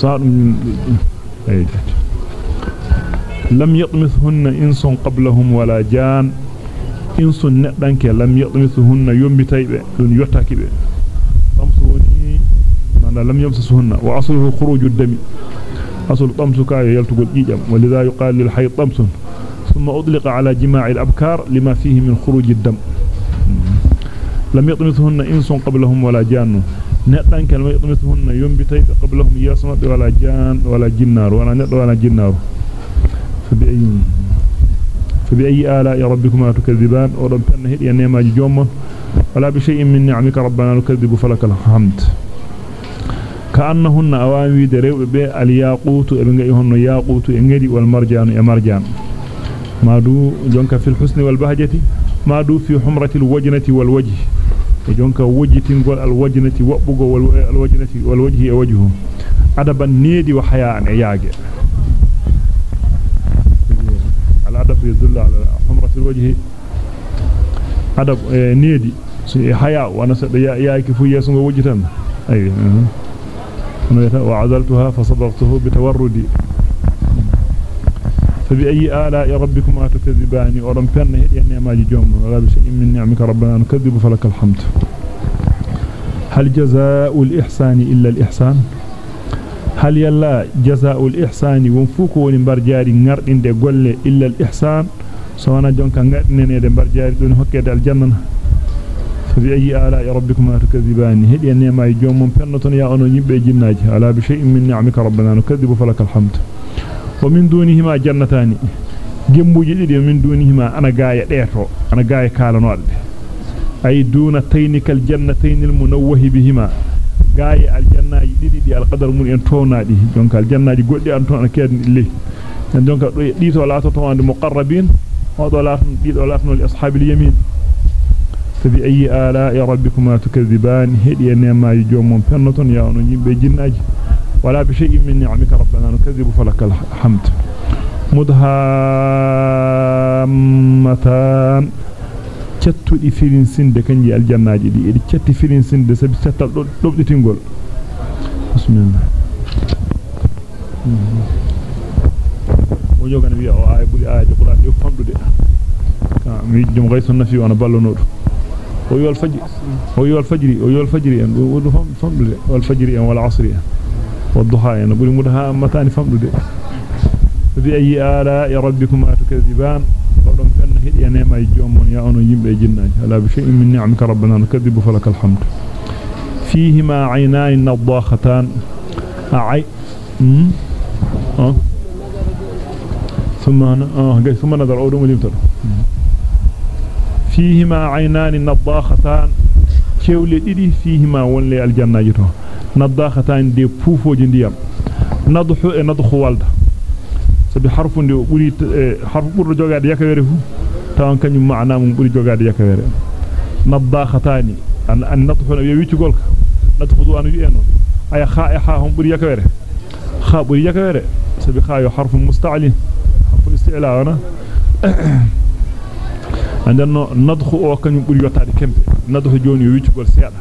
صادم أي لم يطمثهن إنس قبلهم ولا جان. إنس ندانك لم يطمثهن يومبتايبه دون يوتاكيبه طمسوني من لم يمسسهن. وأصله خروج الدم. أصل طمسك يلتقل إيجام ولذا يقال للحي طمس. ثم أطلق على جماع الأبكار لما فيه من خروج الدم. لم يطمثهن إنس قبلهم ولا جان. ندان كلمة يطمثهن ينبتي قبلهم ياسم ولا جان ولا جنار ولا ند ولا جنار. فبأي فبأي آلاء ربكما تكذبان؟ ورب أن هدي النعمة جوم ولا بشيء من نعمك ربنا نكذب فلك الحمد. كأنهن أوامي دريو بي الياقوت إبن هن ياقوت انغدي والمرجان يمرجان. ما دو جونك في الحسن والبهجة؟ ما دو في حمرة الوجنة والوجه؟ جونك وجتين الوجنة وبغو والوجنة والوجه وجهه أدبا نيدي وحياء ياغي الأدب يدل على حمرة الوجه أدب نيدي حياء وأنا ياكي في يسنغ وجتان أي وعزلتها فصدرته بتوردي فبأي آلاء ربكما تكذبان؟ ورم فن هدي النعمة جوم ولا بشيء من نعمك ربنا. نكذب فلك الحمد. هل جزاء الإحسان إلا الإحسان؟ هل يلا جزاء الإحسان ونفوك ونبرجاري نردين دي قول إلا الإحسان؟ سوانا جونكا نردين دي برجاري دون هكذا الجنة فبأي آلاء ربكما تكذبان؟ هدي النعمة جوم فنة يا أنو يبقى جناج. على بشيء من نعمك ربنا. نكذب فلك الحمد. ومن دونهما جنتان. جمبوجي ديدي من دونهما أنا غايا ديتو أنا غايا كالنود أي دون تينك الجنتين المنوه بهما. غايا الجنة ديدي دي القدر من ان تونادي دونك الجنة دي غودي ان تون كيد لي دونك ديتو لا تو عند مقربين. هذا لا ديتو لا فن لأصحاب اليمين. فبأي آلاء ربكما تكذبان؟ هدي نما جومون فنتون يا نيبي جناجي ولا بشيء من نعمك ربنا نكذب فلك الحمد مدهامتان تتو دي فيلين سند كنجي الجناجي دي دي تتي فيلين سند سبي تتال دوب دي تينغول بسم الله ويوغا نبي أو اي بولي اي دي قران يو فاندو دي كان مي جوم غاي سن وأنا بالو نود ويول فجر ويول فجري ويول فجري ان دو فاندو دي والفجر ان والعصر والضحى بقول مدها متان فمدد فبأي آلاء ربكما تكذبان. ودم كان هدي نعمة يجوم يا أنو يمبي جناج ألا بشيء من نعمك ربنا نكذب فلك الحمد. فيهما عينان نضاختان. أعي أه. ثم آه ثم نظر أولو مليمتر فيهما عينان نضاختان. كيولي ديدي فيهما ونلي الجنة جتو نضاختان دي فوفوجي نديام نضحو اي نضحو والدا سبي حرف إيه، دي بوري حرف بور جوغاد ياكويري فو. تاون كاني معنا مون بوري جوغاد ياكويري نضاختان أن أن نضحو نبي ويتي غولك نضحو دو انو يينو اي خائحا هم بوري ياكويري خا بوري ياكويري سبي خايو حرف مستعل حرف الاستعلاء أنا عندنا نضحو أو كاني بوري يوتادي كيمبي نضحو جوني ويتي غول سيادا.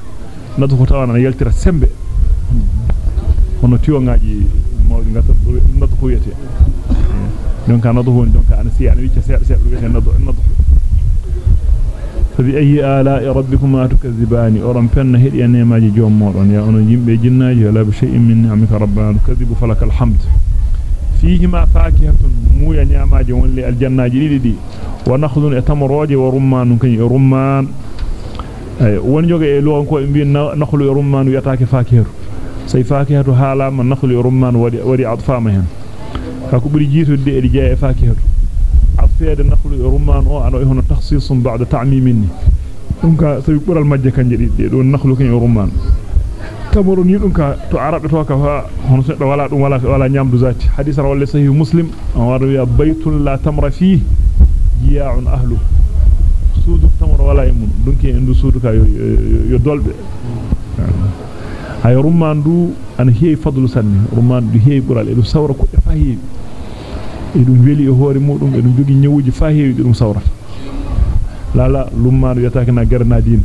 نضحو تاوانا يالتيرا سيمبي hono tiwongaaji mawdi ngata noddu ko wiyete donc noddu hon donc ana si ana wicca seeda seeda wiyete noddu noddu fabi ayi ala rabbikuma tukazibani oram penna hedi nemaaji joom modon ya onon yimbe jinnaaji wala bi shay'in min ni'amika rabbana tukazibu falakal hamd فيهما فاكهة مويا نعماجي ونلي الجناجي ديدي ونخذ اتمروجي ورمان كني رمان اي won joge e lo ko be nakhlu e سيفاكهة حالا من نخل رمان ودي عطفامهن فكبري جيتو دي ادي جاي فاكهة عطفية النخل رمان أو انو ايهن تخصيص بعد تعميمني دونك سيكبر المجة كان جدي دي. دون نخل كان رمان تمر ني دونك تو عرب تو كفا هون سد ولا دون ولا ولا نيام دوزات حديث رواه صحيح مسلم. وروي بيت لا تمر فيه جياع أهله. سود التمر ولا يمن دونك اندو سود كا يو دولبي ay rumman du an heey fadlu sanni rumman du heey bural e dum sawra ko fa heewi e dum weli e hoore mudum e dum jogi nyawuji fa heewi dum sawrata lala lumman yataake na garna din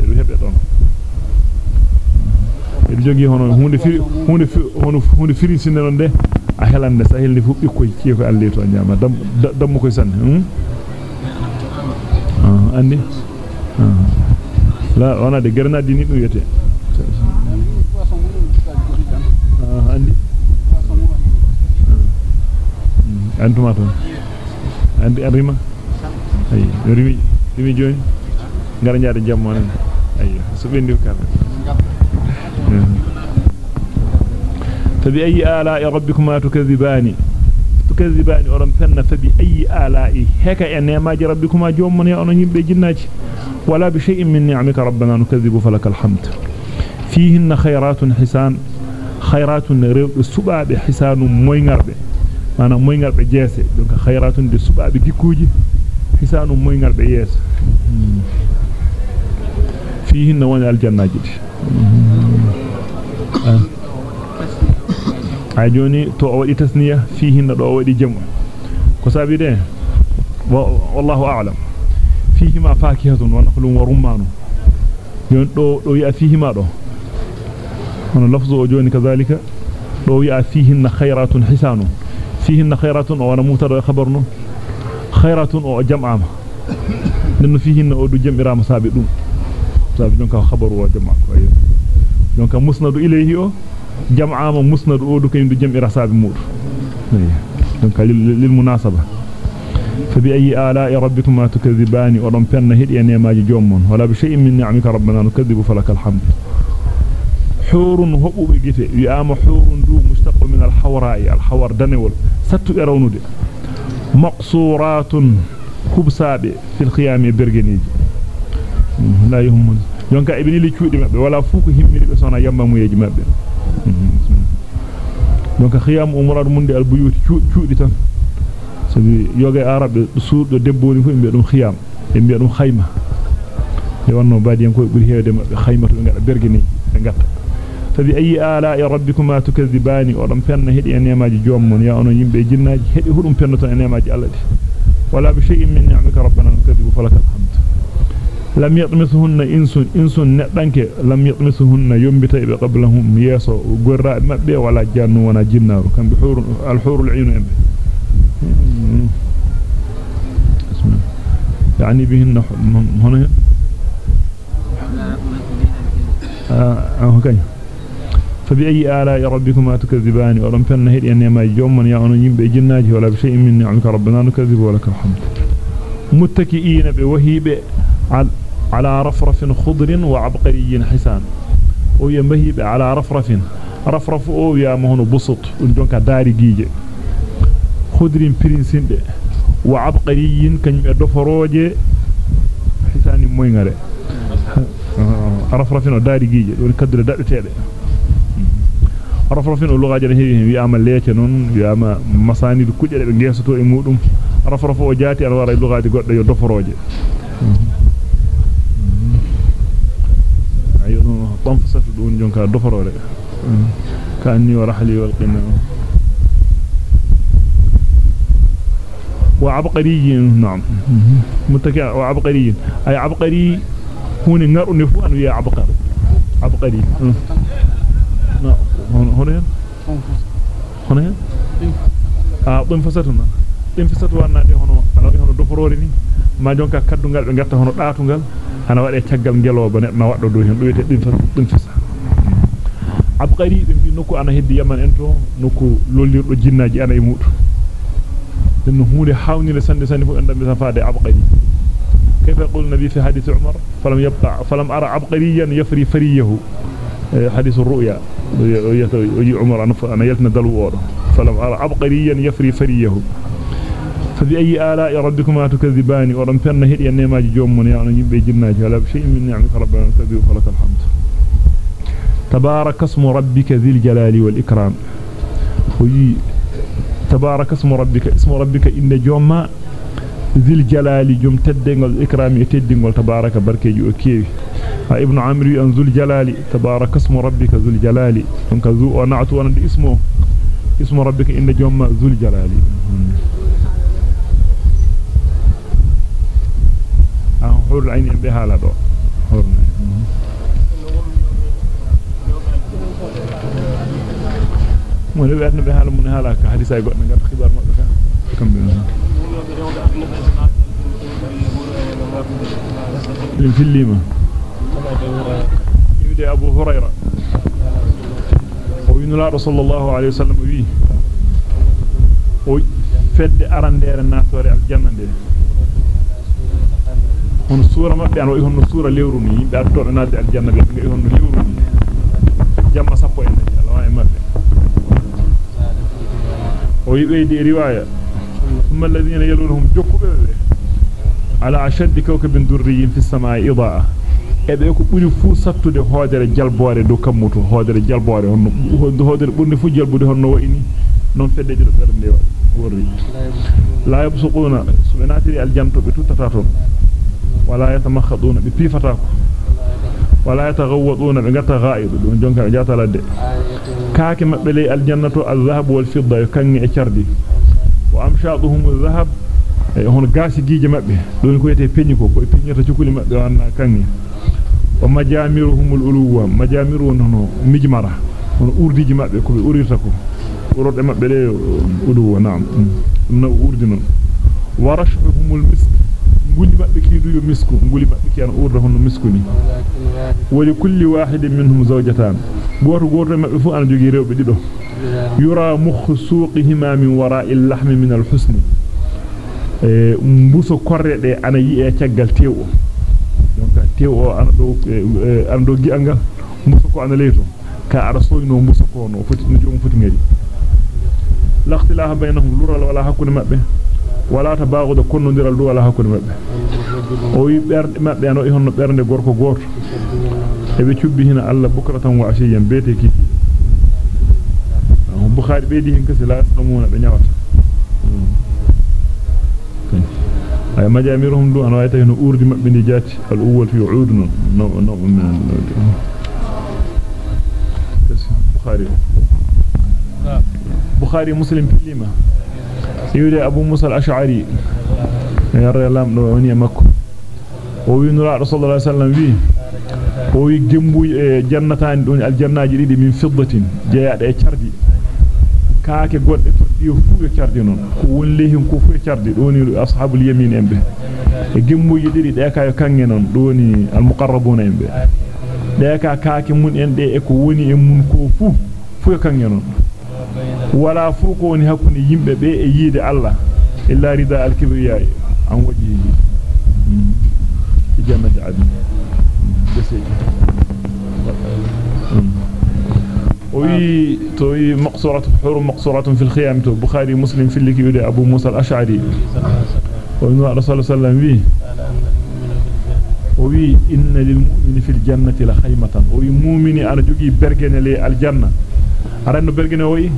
e dum hebe don e jogi hono hunde fi hunde hono hunde firi sinne non de a helande sa helni fu bikkoy ci ko alli to nyama dam dam ko sanne hmm ah andi la ona de grenade ni dum yete ah andi antuma ton andi arima ay rimi rimi joni ngara nyaade jammo ayyo so bendi kala فبأي آلاء ربكما تكذبان؟ تكذبان أرم فن فبأي آلاء؟ هكا نعماج ربكما جوم من يأنا يمبي جناج. ولا بشيء من نعمك ربنا نكذب فلك الحمد. فيهن خيرات حسان خيرات سباب حسان موينغربه mana moyngal be jeese donc khayratun de subaabe gikkuji hisanu moyngal be yees fihin woni aljannaji ay joni to o wadi tasniya fihin do wadi jamu ko sabi de wallahu a'lam fihi ma fakihatun wa nakhlun wa rumman yon do do ya fihi ma do hono lafzu o joni kazalika do ya fihin khayratun hisanun فيهن خيرات وأنا مبتدا خبرنا خيرات أو جمعام نن فيهن أو دو جمعرام سابي دوم سابي دونك خبر و جمع ايو دونك مسند إليه أو جمعام مسند أو دو كاين دو جمعرا سابي مود دونك للمناسبة. فبأي آلاء ربكما تكذبان ودم فن هدي نعماجي جومون ولا بشيء من نعمك ربنا نكذب فلك الحمد. حور هبو بيجيته يام حور دو مشتق من الحوراء. الحور دنول ستو يرونده مقصورات كبسابه في الخيام برغنيج لا يهم يونكا ابن لي himmiri be sona yamba muyeji mabbe donc khiyam umrad munde al buyuti ciudi tan sabi yoga arabe suudo debboni fu be dum khiyam be be dum khayma e wonno baadiyen ko buri heewde mabbe khayma to be ngada bergeni be gatta فبأي آلاء ربكما تكذبان؟ ولم فن هدي نعماج جومون يا أنو يمبي جناج هدي هدوم فنتو نعماج الله ولا بشيء من نعمك ربنا نكذب فلك الحمد. لم يطمثهن إنس إنس نتنك لم يطمثهن ينبت قبلهم ياسو. غراء مبه ولا جان ولا جنار كان بحور الحور العين أمبي يعني بهن هنا آه كاين فبأي آلاء ربكما تكذبان؟ ولم فن هدي أن يما جومن يا أنو يمبي جناجي ولا بشيء من نعمك. ربنا نكذب ولك الحمد. متكئين بوهيب على رفرف خضر وعبقري حسان. أو يمهيب على رفرف. رفرف أو يا مهن بسط. دونك داري جيجه خضر برينسين وعبقري كنيم دفروجه حسان موينغره رفرف داري جيجه دون كدر دادتede rafrafin o lugaje heewi wi'ama leece non wi'ama masanid kujje be geesoto e mudum rafrafo o jaati al wara lugaje goddo yo doforoje ayo no tam fasatu dun jonka doforore ka anni wa rahli wal qina وعبقري نعم متكئ وعبقري اي عبقري هون نغرو نفو ان يا عبقري عبقري نعم hen hono hen ah dum fasatuna dum fasatu wannade hono ana hono doforore ni ma jonka kaddungal be gatta hono daatugal ana wade taggal geloba ne na waddo do hen do wete dum dum fasa abqari be bi nokku ana heddi yaman en to nokku lollirdo jinnaaji ana e mudu den huude hawnile sande sande fu andam safade abqari كيف يقول النبي في حديث عمر فلم يبقى فلم أرى عبقريا يفري فريه حديث الرؤيا. وي عمر أنا يلتنا دلو فلم أرى عبقريا يفري فريه. فبأي آلاء ربكما تكذبان؟ ورم فن هدي النماج جومون يعني يبي جناج على شيء من نعمك ربنا نكذب فلك الحمد. تبارك اسم ربك ذي الجلال والإكرام. وي تبارك اسم ربك. اسم ربك إن جوما ذي الجلال جم تدنغل الإكرام يتدنغل تبارك بركي وكيوي ابن عمرو أن ذو الجلال. تبارك اسم ربك ذو الجلال. دونك ذو ونعت وأنا اسمه. اسم ربك إن جوم ذو الجلال. حور العين بها لا دو. حور werna be haala mun haala ka hadisa goddo ngat khibar mabbe ka kambe min yide abu hurayra o yinula sallallahu alayhi wasallam wi o fedde arandere natore aljanna de on sura mabbe an o honno sura lewru ni yimbe addo nadde aljanna be ngi honno lewru ni jamma sappo en Allah wa mabbe o yibeedi riwaya ثم الذين يلونهم جوكوبه على اشد كوكب دري في السماء اضاءه ebe ko buri fu sattude hoodere jalboore do kammuto hoodere jalboore honno hoodere burni fu jalbude honno wayni non fedde dido bernde worri la yabsuquna subhanati aljanto be tutata ton wala yatamakhaduna bi pifatako wala yataghawwaduna bi gata ghaid don jonka jata ladde kaake mabbe lay aljannatu az-zahab wal fidda kangi e cardi wa amshaduhum az-zahab e hon gaasi giije mabbe don ko yete peñi ko ko peñata cukuli mabbe wanna kangi ومجامرهم الألوة مجامرونه مجمرة أوردي جماعة كوبي أوريتكم أورد أمة بلي ألوة نعم. من أوردنا نعم. ورشهم المسك نقول ما بكي ديو مسكو نقول ما بكي أنا أورهم المسكني ولكل واحد منهم زوجتان. غور غور ما بفو أنا جيجي ريو بديدو. يرى مخ سوقهما من وراء اللحم من الحسن. إيه، مبوسو كوريدي أنا يأتي قلتيوه donc tewo ana do ana do gi'angal mbuso ko ana leeto ka ara soyno mbuso ko no foti no jom foti ngari la ikhtilafa bainahum lural wala hakuna mabbe wala tabagudo konnodiral du wala hakuna mabbe o wi berde mabbe ano e honno bernde gorko goto e be cubbi hina alla bukratan wa ashiyan bete kiti bukhari beedi hin kasi la samuna be nyawata مجامرهم دو روايته انه اورد مبني جات الأول في عود نو نو من بخاري بخاري مسلم في لما يريد ابو موسى الاشعري يرى لام دو اني مكو هو ينرى رسول الله صلى الله عليه وسلم وي جمبوي جنة دون الجناجي دي من فضه جاءت اي تشردي كاكي غود di fu e cardi non ko wonle hin ko fu e cardi doni ashabul yamin embe e gembuji didi de kaayo kange non doni al muqarrabuna embe de ka kaake mun en de e ko woni e mun ko fu fu e kange non wala fu ko woni hakkunde yimbe be e yiide Allah illa rida al kibriya an waji jannati adn وي توي مقصورة حور مقصورة في الخيام تو. بخاري مسلم في اللي يودي أبو موسى الأشعري. رسول الله صلى الله عليه وسلم وي. إن للمؤمن في الجنة لخيمة. وي مؤمن أنا جوجي برجن لي الجنة. أرنو برجن وي؟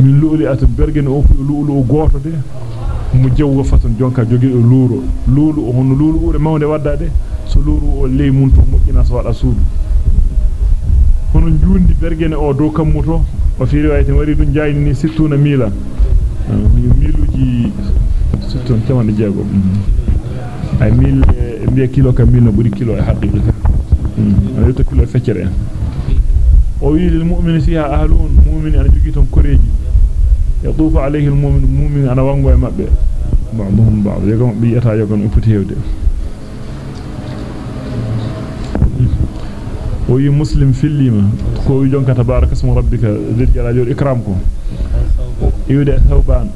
من لؤلؤ أتم برجن أو لؤلؤ غوتو دي. مجوفة جونكا جوجي لورو لولو هون لولو ماونde waddade so luru o ley mun to hono njuundi bergene o do kammuto o fi riwayati wari dun jayni ni 60 mila miluji 60 tamande jeego ay mil mbiya kilo ka mil no buri kilo e haqiqa ay to kilo feccere en o wi lil mu'mini fiha ahlun mu'mini ana jogi ton koreji yatufu alayhi al mu'min mu'min ana wango e mabbe ba'dhum ba'd yagam bi yata وي مسلم في الليمة. كو يجونك تبارك اسم ربك ذي الجلال والإكرام كو يودع ثوبان.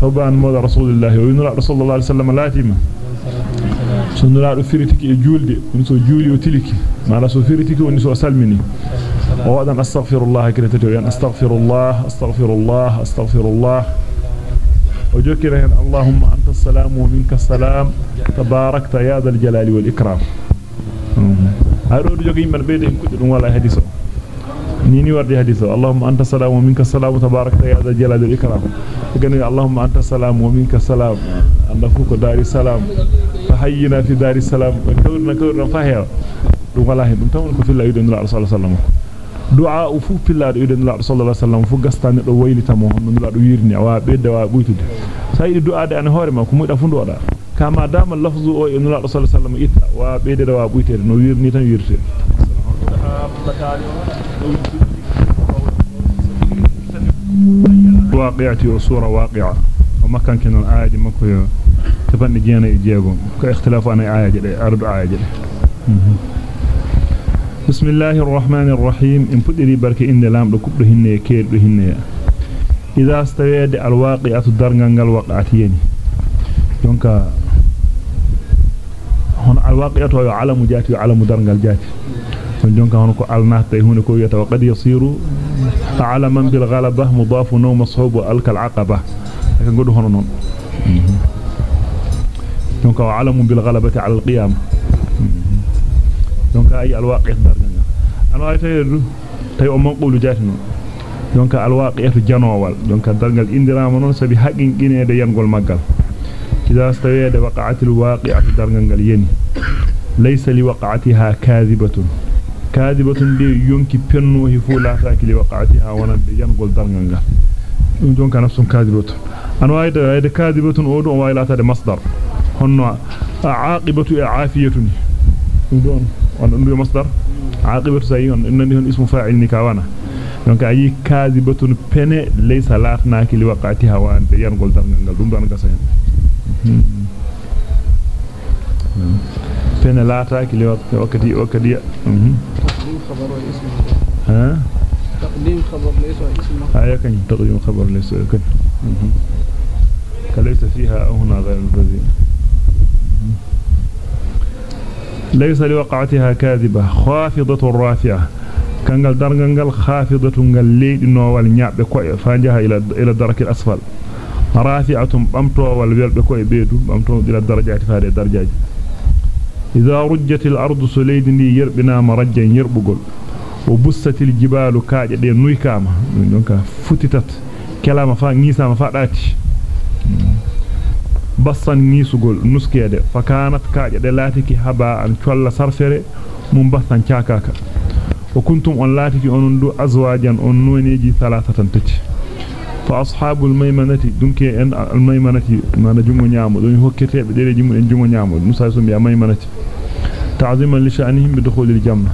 ثوبان مولى رسول الله. وينرى رسول الله عليه وسلم لاتيما سنرى فريتك جولدي. ونسو جولي وتلك ما رسو فريتك ونسو سلمني وأنا أستغفر الله كريتك يعني أستغفر الله أستغفر الله أستغفر الله. وجوكر اللهم أنت السلام ومنك السلام. تباركت يا ذا الجلال بيد إن كدن ولا حديثو نيني وردي حديثو اللهم أنت السلام ومنك السلام تبارك يا ذا الجلال والإكرام. غني اللهم أنت السلام ومنك السلام ان فوق دار السلام فحينا في دار السلام كورنا كورنا فاهيا دو ولا هي دم تاون كو في الله يدن الله صلى الله عليه وسلم. دعاء فو في الله يدن الله صلى الله عليه وسلم. فو غستان دو ويلتا مو هون الله. دو يرني وا بيد وا بويتود سايد دعاء ده ان هوري ما كو مو دا فندو ودا kama dama lafzu o en nula sallallahu alaihi wasallam itta wa beedede wa buytede no wirni tan wirte واقعتي وصورة واقعة. وما كان كان الآية مكو تفني جينا يجيغم كاختلاف أنا أرد آية جدي بسم الله الرحمن الرحيم. إن فدري برك إن لام دكبر هنية كير هنية إذا استويد الواقعة درنغال وقعتين دونك هون الواقعة علم جاتي علم درنغال جاتي من jonka hono ko alnata e hunde ko wiyata wa qad yasiru alaman bil ghalaba mudafu naw mashubu alkal aqaba ka godu hono non jonka wa alamun bil ghalabati ala al qiyam jonka ay al waqi' darganga an way tayedu tay o manqulu jati non jonka al waqi'atu janowal jonka dargal indirama non sabi haqin ginede yangol maggal de yonki penno hi fu la taaki li waqatiha wonande yangol dargal gal dum don kana sun kaadibatun an wayda wayda kaadibatun o do wayla tade masdar honno aqibatu afiyatun dum don on dum masdar aqibatu sayyun innani hon ismu fa'il ni kawana donc ayi kaadibatun pene laysa latnaaki li waqatiha wonande yangol dargal gal dum don gasayen pene lataki li wakati wakati خبر واسم ها تقديم خبر ليس واسم هيا كان تقديم خبر ليس كان كليس فيها هنا غير البذيء ليس لوقعتها كاذبة خافضة رافعة كانغال دارغانغال خافضة غال ليدي نوال نيابbe koy fanjaha ila ila darak al-asfal bamto wal welbe koy beedu bamto ila darajati faade darajaji إذا رجت الأرض سليدني يربنا مرجا يربغل وبست الجبال كاجة دي نويكاما دونك فتتت كلام فا نيساما فا داتي bassan nisugol nuskede fakanat kaaje de latiki haba an colla sarfere mum bassan caakaka wa kuntum on latiki onon du azwajan on noneji salasatan tati فأصحاب الميمنة دونك أن الميمنة ما نجمو نعمو. دون هكتاب دير جمو نجمو نعمو؟ نصر يسمى ميمنة تعظيما لشأنهم بدخول الجنة.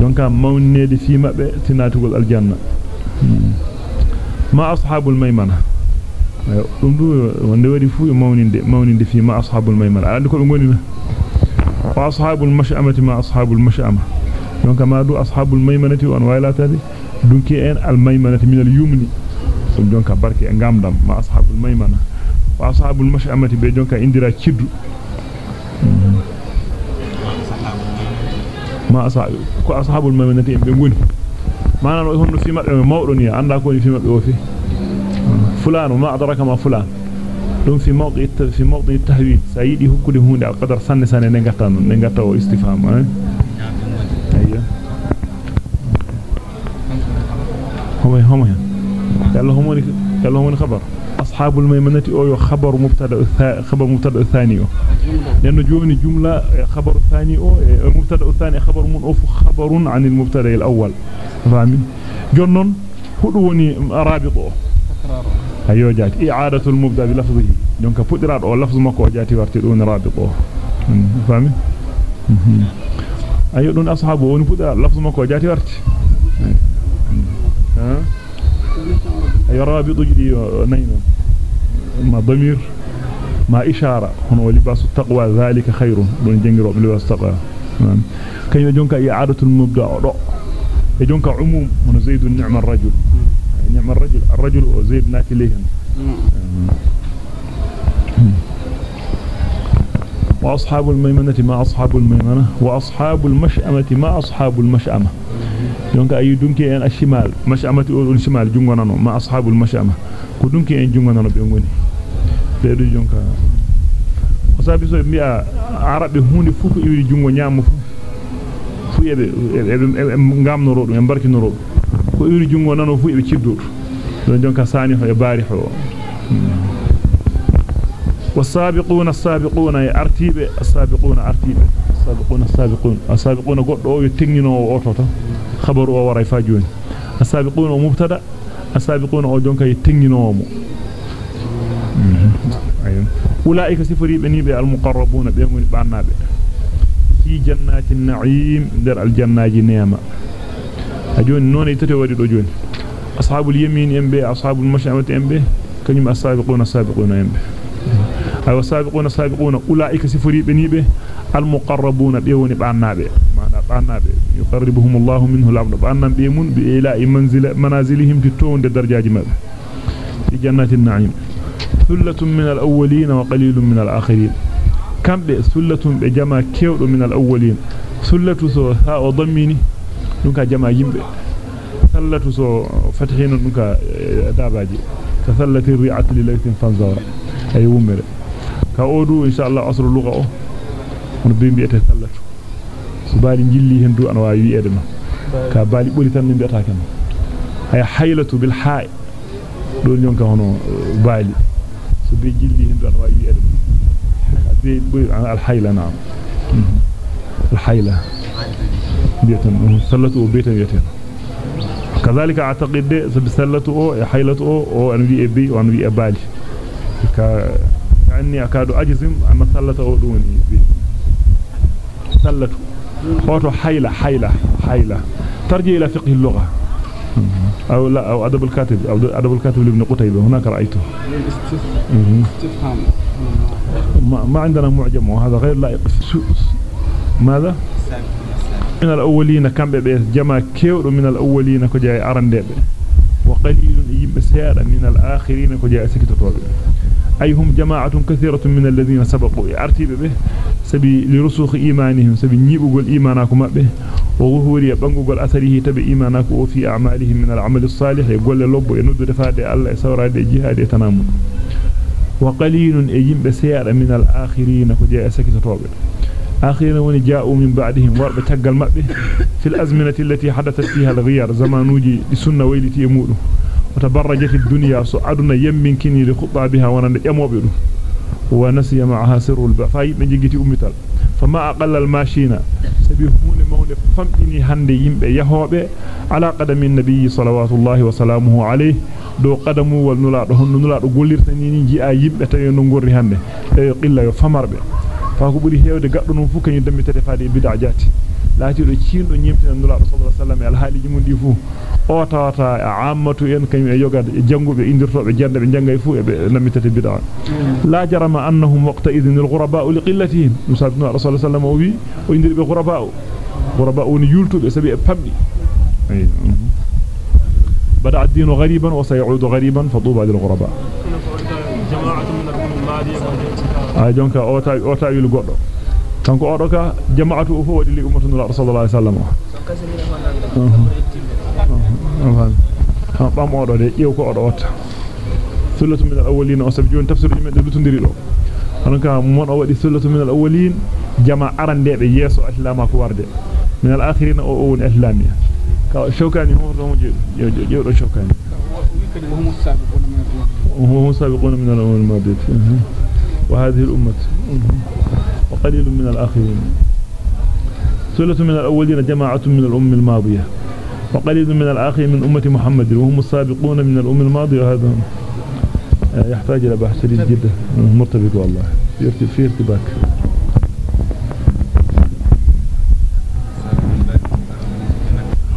دونك مون نيد في مأبئ تناتقل الجنة. ما أصحاب الميمنة؟ أيوة. ونده ورفو مون نيد مون نيد في أصحاب الميمنة. على دكول مونينا فأصحاب المشأمة أصحاب المشأمة. دونك أصحاب الميمنة أن yumni donc barke ngamdam ma ashabul maymana wa ashabul mash'amati be donc indira ciddu ma ashabu ko ashabul maymunati en be ngoni manan o hondo fi mawdo ni anda ko ni fi o fi fulan ma adraka ma fulan dum fi mawdi fi mawdi tahwid sayidi hukkude hunde al qadar sanne sanne ne gatta non ne gatta o istifham ayya هو هم يلا هم يلا هم خبر. أصحاب الميمنة أو خبر مبتدأ خبر مبتدأ الثاني لأنه جوني جملة خبر الثاني أو مبتدأ الثاني خبر من أو خبر عن المبتدأ الأول. فاهمين؟ جنون هدوني رابطه أيوة جات. إعادة المبتدا بلفظه. دونك فدرات أو لفظ مكو جاتي ورتي دون رابطه فاهمين؟ أيوة دون أصحابه وني فدرات لفظ مكو جاتي ورتي ها؟ أي رابط جدي نينون ما ضمير ما إشارة. هنا ولباس التقوى ذلك خير. دون جنجرو بلباس التقوى. كان يجونك إعادة المبدأ؟ يجونك عموم. هنا زيد النعم الرجل. نعم الرجل. الرجل وزيد ناك ليهن وأصحاب الميمنة ما أصحاب الميمنة وأصحاب المشأمة ما أصحاب المشأمة. Don shimal jungonano ma ashabul mashama ko dunki en jungonano be ngoni be do jonka o sabi so bi'a arabe hunde fu ko iwi jungo nyaamo fu fu ebe ebe ngamnoro dum en barkinoro ko iwi jungo nano fu ebe ciddoto don jonka sani ho e bari ho والسابقون السابقون ارتيبه السابقون ارتيبه السابقون السابقون السابقون tengino o toto خبر أو وراي فاجون السابقون ومبتدا السابقون أو دونك يتنينوم أولئك سفري بني بي المقربون بهم بعناب في جنات النعيم در الجنات نيما أجون نون يتتي وري دو جون أصحاب اليمين ام بي أصحاب المشعمه ام بي. كنيم السابقون السابقون ام بي. أيوة، أو سابقون سابقون أولئك سفري بنيبه المقربون بيوني بعنابه معنا بعنابه يقربهم الله منه العبد بانهم بيمن بإلاء منزل منازلهم في التون درجات ما في جنات النعيم. ثلة من الأولين وقليل من الآخرين. كم بسلة بجمع كيود من الأولين. ثلة سوها وضميني نكا جمع يمب ثلة سو فتحين نكا آه، داباجي. كثلة الرعاة لليث فانزارة أي ومر كأودو إن شاء الله أصر اللغة ونبين بيئة ثلته o sallatu bali jilli hen du an waawi wi'ede no ka bali buri tan bi'ata ken ay haylatu bil ha'i do jonka hono bali so be jilli hen du an waawi wi'ede ka be buri al hayla na'am al hayla bi'atan sallatu bi'atan bi'atan كذلك اعتقد سبسلته أو حيلته أو ان وي بي وان وي بالي كاني اكاد اجزم ان سلته دوني بي سلته اوتو حيلة حيلة حيلة. ترجع إلى فقه اللغة. أو لا أو أدب الكاتب أو أدب الكاتب لابن قتيبة. هناك رأيته. استفهام ما عندنا معجم وهذا غير لائق. ماذا؟ من الأولين كم جمع كيور من الأولين كجاء أرندب وقليل يم سير من الآخرين كجاء سكتة أي هم جماعة كثيرة من الذين سبقوا أرتب به سبي لرسوخ إيمانهم سبي نيبغل إيمانكم به وظهوري بانغول أثره تبي إيمانك وفي أعمالهم من العمل الصالح يقول للب ينود دفاد الله سورة جهاد تنام وقليل يم سير من الآخرين كجاء سكتة أخيرا وني جاءوا من بعدهم ورب تقل مأبه. في الأزمنة التي حدثت فيها الغيار زمانوجي لسنة ويلتي يموله وتبرجت الدنيا سعدنا يمن كني لخطابها ونن يموبله ونسي معها سر البفاي من جيتي أمتال فما أقل الماشين. سبيهون مون فمئني هندي يمبي يهوبي. على قدم النبي صلوات الله وسلامه عليه. دو والنلاɗo honno nulaɗo gollirtani ni ji'a yimɓe tawi no gorri hande e qilla yo famarɓe fa ko buri heewde gaddo non fu kany bid'a jati laati do ciindo nyimtina nula sallallahu alaihi wasallam al haaliji mun di fu o tawata ammatu en kany e yogade e jangube indirtobe jande be jangay fu e be dammitete bid'a la jarama annahum waqta idhin al ghuraba li qillatihim musabnu rasul sallallahu alaihi wasallam o wi o indirbe ghuraba ghuraba woni yultube sabi e pamdi بدا الدين غريبا وسيعود غريبا فطوبى للغرباء جماعة من الماضي ay jonka o tawi o tawi lu goddo kanko odo jama'atu fu wadi li ummatu rasulullah sallallahu alaihi wasallam ha bam odo de jew ko odo wata sullatu min al-awwalin o sabi jon tafsir yimbe lutundiri do anka mon o wadi sullatu min yeso islama ko warde min al-akhirin o woni islamiya ka shawkani ho do mo do وهم السابقون من الأول الماضية وهذه الأمة وقليل من الآخرين. ثلث من الأولين جماعة من الأم الماضية. وقليل من الآخرين من أمة محمد. وهم السابقون من الأم الماضية وهذا يحتاج إلى بحث جدا. مرتبط والله. في ارتباك.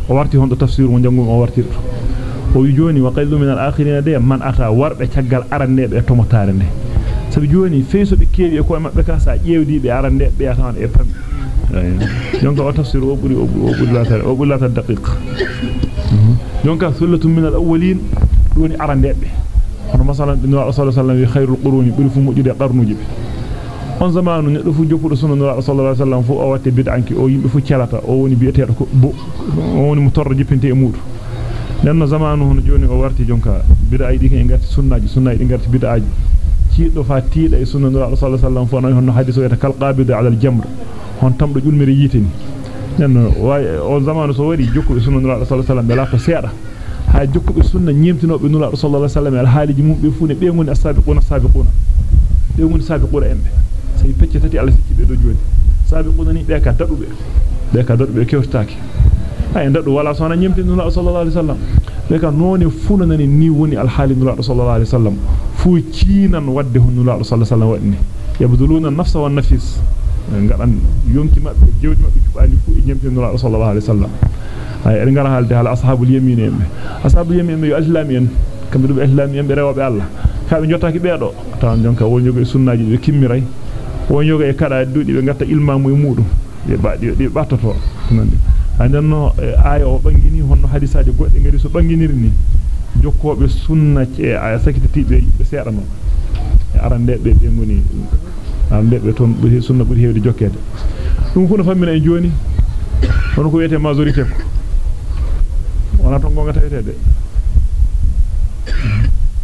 وارتي هون تفسير ونجمع وارتي ويجوني وقليل من الآخرين دي من ورب تشغل أرنب أتمتارنه sabi joni feeso be keewi e ko mabbe ka sa ƴewdi be arande be yatan e pam jonka o tafsir o buri o buri lata o buri lata daqiq jonka sullatun min al-awwalin doni arande be hono masalan bin rasul sallallahu alaihi wasallam khairul quruni buri fu mujjude qarnuji be on zamanu neddo fu joppudo sunna rasul sallallahu alaihi wasallam fu o watte bid'anki o yimbe fu celata o woni bi'etedo ko bo o woni mu torro jippinte e mudu nenno zamanu hono joni o warti jonka bid'a di ke ngarti sunnaji sunnaji di ngarti bid'aji tiido fa tiida e sunna nura sallallahu alaihi wasallam fono hono hadiso eta kal qabida ala al jamr hon tamdo julmiri yitini nenno way o zamanu so wari jokku sunna nura sallallahu alaihi wasallam bela ko seeda ha jokku sunna nyemtinobe nura sallallahu alaihi wasallam al haliji mum be fune be ngoni asabiquna sabiquna be ngoni sabiquna embe sey pecce tati ala sikki be do joni sabiquna ni be ka dadube be ka dadube kewtaaki ay dadu wala sona nyemtino nura sallallahu alaihi wasallam be ka noni funanani ni woni al hali nura sallallahu alaihi wasallam fu ciinan wadde hunnu la sallallahu alaihi wasallam wadni yabduluna an-nafsa wan-nafis ngadan yonki mabbe jewdi mabbe cubani fu e nyempe nura sallallahu alaihi wasallam ay en ngara halde hal ashabul yamin en ashabul yamin yo islami en kambe dum islami en be rewbe Allah kaabe jottaaki beedo tawan jonka wonjogo e sunnaaji be kimmiray wonjogo e kada duudi be ngatta ilmamu e mudum be baadi di battoto nandi andanno aya o bangini honno hadisaaji godde ngari so banginiri ni jokkobe sunna e aya sakitatibe be seedano e arande be be ngoni arande be ton buri sunna buri heewde jokkede dum fu no fammina en joni hono ko wiyete majorité ko wana to gonga tawetede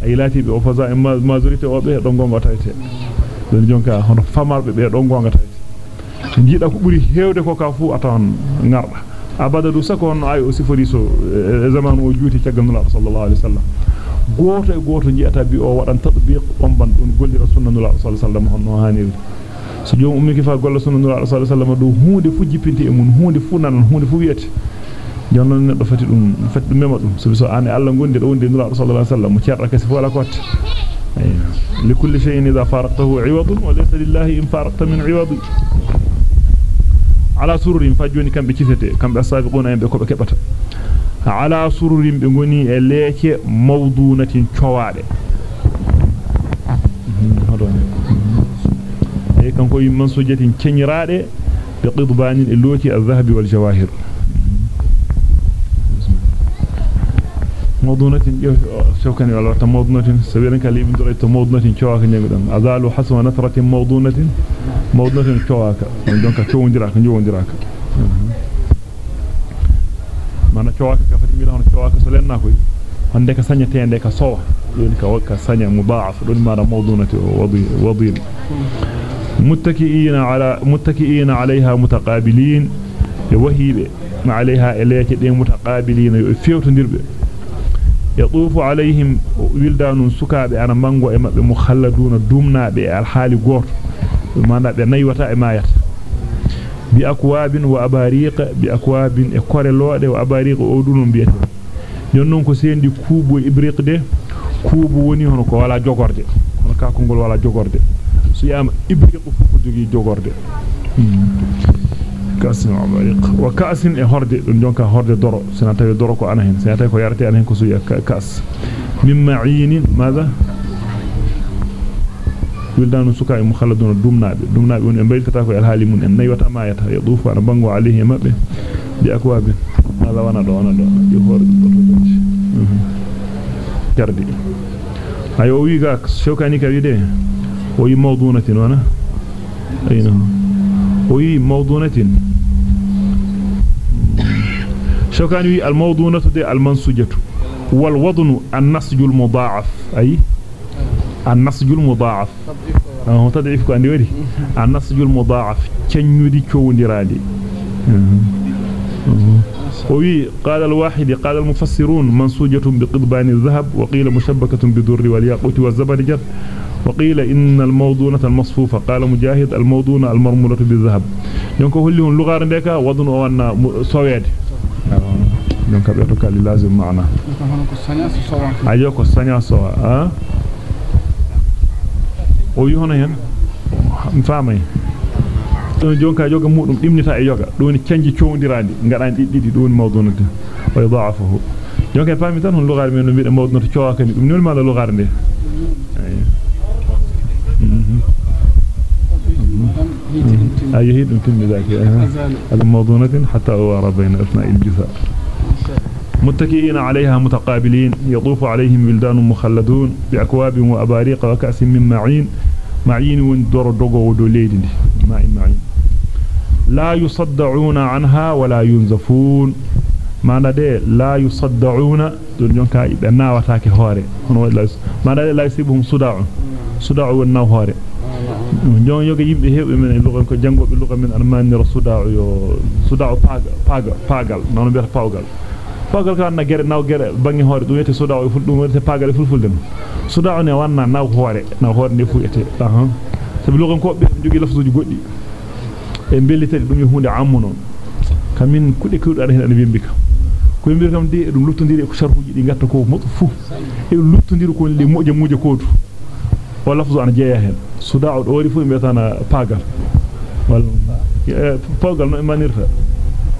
ay latibe o faza en majorité o be do gonga tawete don jonka hono famarbe be do gonga tawete jiida ko buri heewde ko ka fu atawan ngarda abada du sako on ay o sifori e zaman o juuti caggal sallallahu alaihi wasallam goto e goto jiata bi o wadan tadbiq on ban don gollira sunna sallallahu alaihi wasallam honno hanir so joom ummi sallallahu do hunde fu e mun hunde fu nan hunde fu wiete jonnon neddo fati dum fati dum mema so so ane alla gonde do wonde nura sallallahu alaihi wasallam cerda kasi wala kotte li kulli shay'in idha faraqtahu 'iwadun wa laysa lillahi in faraqta ala sururin fajjoni kambe cifete kambe asabiquna en be ko be kebata ala sururin be ngoni e leeke mawdunatin cowaade ay kanko yimman sojatin kenyiraade bi qidbanin e looti az-zahabi wal jawahir موضونة شوكني ولا موضونة سبيرن كلي من دولة موضونة شواك نيغدان أزال حسب نثرة موضونة موضونة شواك دونك شو ندراك نجو ندراك mana chowaka ka fati mila hono chowaka so lenna koy hande ka sanya tende ka sowa don ka wakka sanya mudaaf don mara mawdunati wadi wadi muttaki'ina ala muttaki'ina 'alayha mutaqabilin yawahibe ma 'alayha ilayka de mutaqabilin fewtondirbe يطوف عليهم ولدان سكابه أنا مانغو e mabbe mukhalladuna dumnaabe e alhaali goto maana be naywata e mayata bi akwabin wa abariq bi akwabin e korelode wa abariq o dunum biete jonnon ko sendi kuubo ibriq de kuubo woni hono ko wala jogorde hono ka ko ngol wala jogorde so yama ibriq fu ko jogi jogorde كاس عبارق وكاس هرد دونك هرد درو سنتي درو كو أنا هن سنتي كو يارتي أنا هن كو سويا كاس من معين ماذا ولدان سكاي مخلدون دمنابه دمنابه ون امبيلتا كو الحالي من ان نيوتا ما يتا يضوف على بانغو عليه مبه باكواب هذا وأنا دو وأنا دو يهور جردي shokani ka wide o yi mawdunatin wana? Ayna وي موضونة شوكاني الموضونة دي المنسوجة والوضن النسج المضاعف أي النسج المضاعف. هو تضعيف كو عندي ودي النسج المضاعف كنيودي كونديرادي وي قال الواحد قال المفسرون منسوجة بقضبان الذهب وقيل مشبكة بالدر والياقوت والزبرجد وقيل إن الموضونة المصفوفة قال مجاهد الموضونة المرمولة بالذهب. يونك هولي هون لغار ديكا وضن وأنا سويد. يونك بيتو كالي لازم معنا ايو كو سانيا سوا ها؟ O yi hono hen famay don jonka joga mudum dimnita e yoga don canji cowndirandi ngadan diddi don mawdunati wa yadha'afuhu jonka fami tan hon lugar men no biide mawdunati cowa kan dum non mala lugar nde أيه دم تم ذاك الموضونة حتى أوار بين أثناء الجثاء متكئين عليها متقابلين يطوف عليهم ولدان مخلدون بأكواب وأباريق وكأس من معين معين وندور دوغو ودو ليدي معين معين. لا يصدعون عنها ولا ينزفون. معنى ده لا يصدعون دون جونكا بناواتاكي هوري معنى ده لا يصيبهم صداع. صداع والناو هوري jon yoga yimbe hewbe men e lugan ko jangobe lugan men almanira sudaa yo sudaa paaga paaga paagal non biata paagal paagal kan na gere naw gere bangi hoore dum yete sudaa o fuldum wonte paagal fulfulde sudaa ne wanna naw hoore naw hoore ne fu ete aha sabi lugan ko be jogi lafzuji goddi e bellite dum yo hunde ammu non kamin kudi kudu ada hen bimbi kam ko mbir kam de dum luttondiri ko sharhuji di gatta ko modu fu e luttondiri ko le moje muje kodu o lafzu an jeeya hen sudaa do wari fu mbetana pagal wal pogal no manirta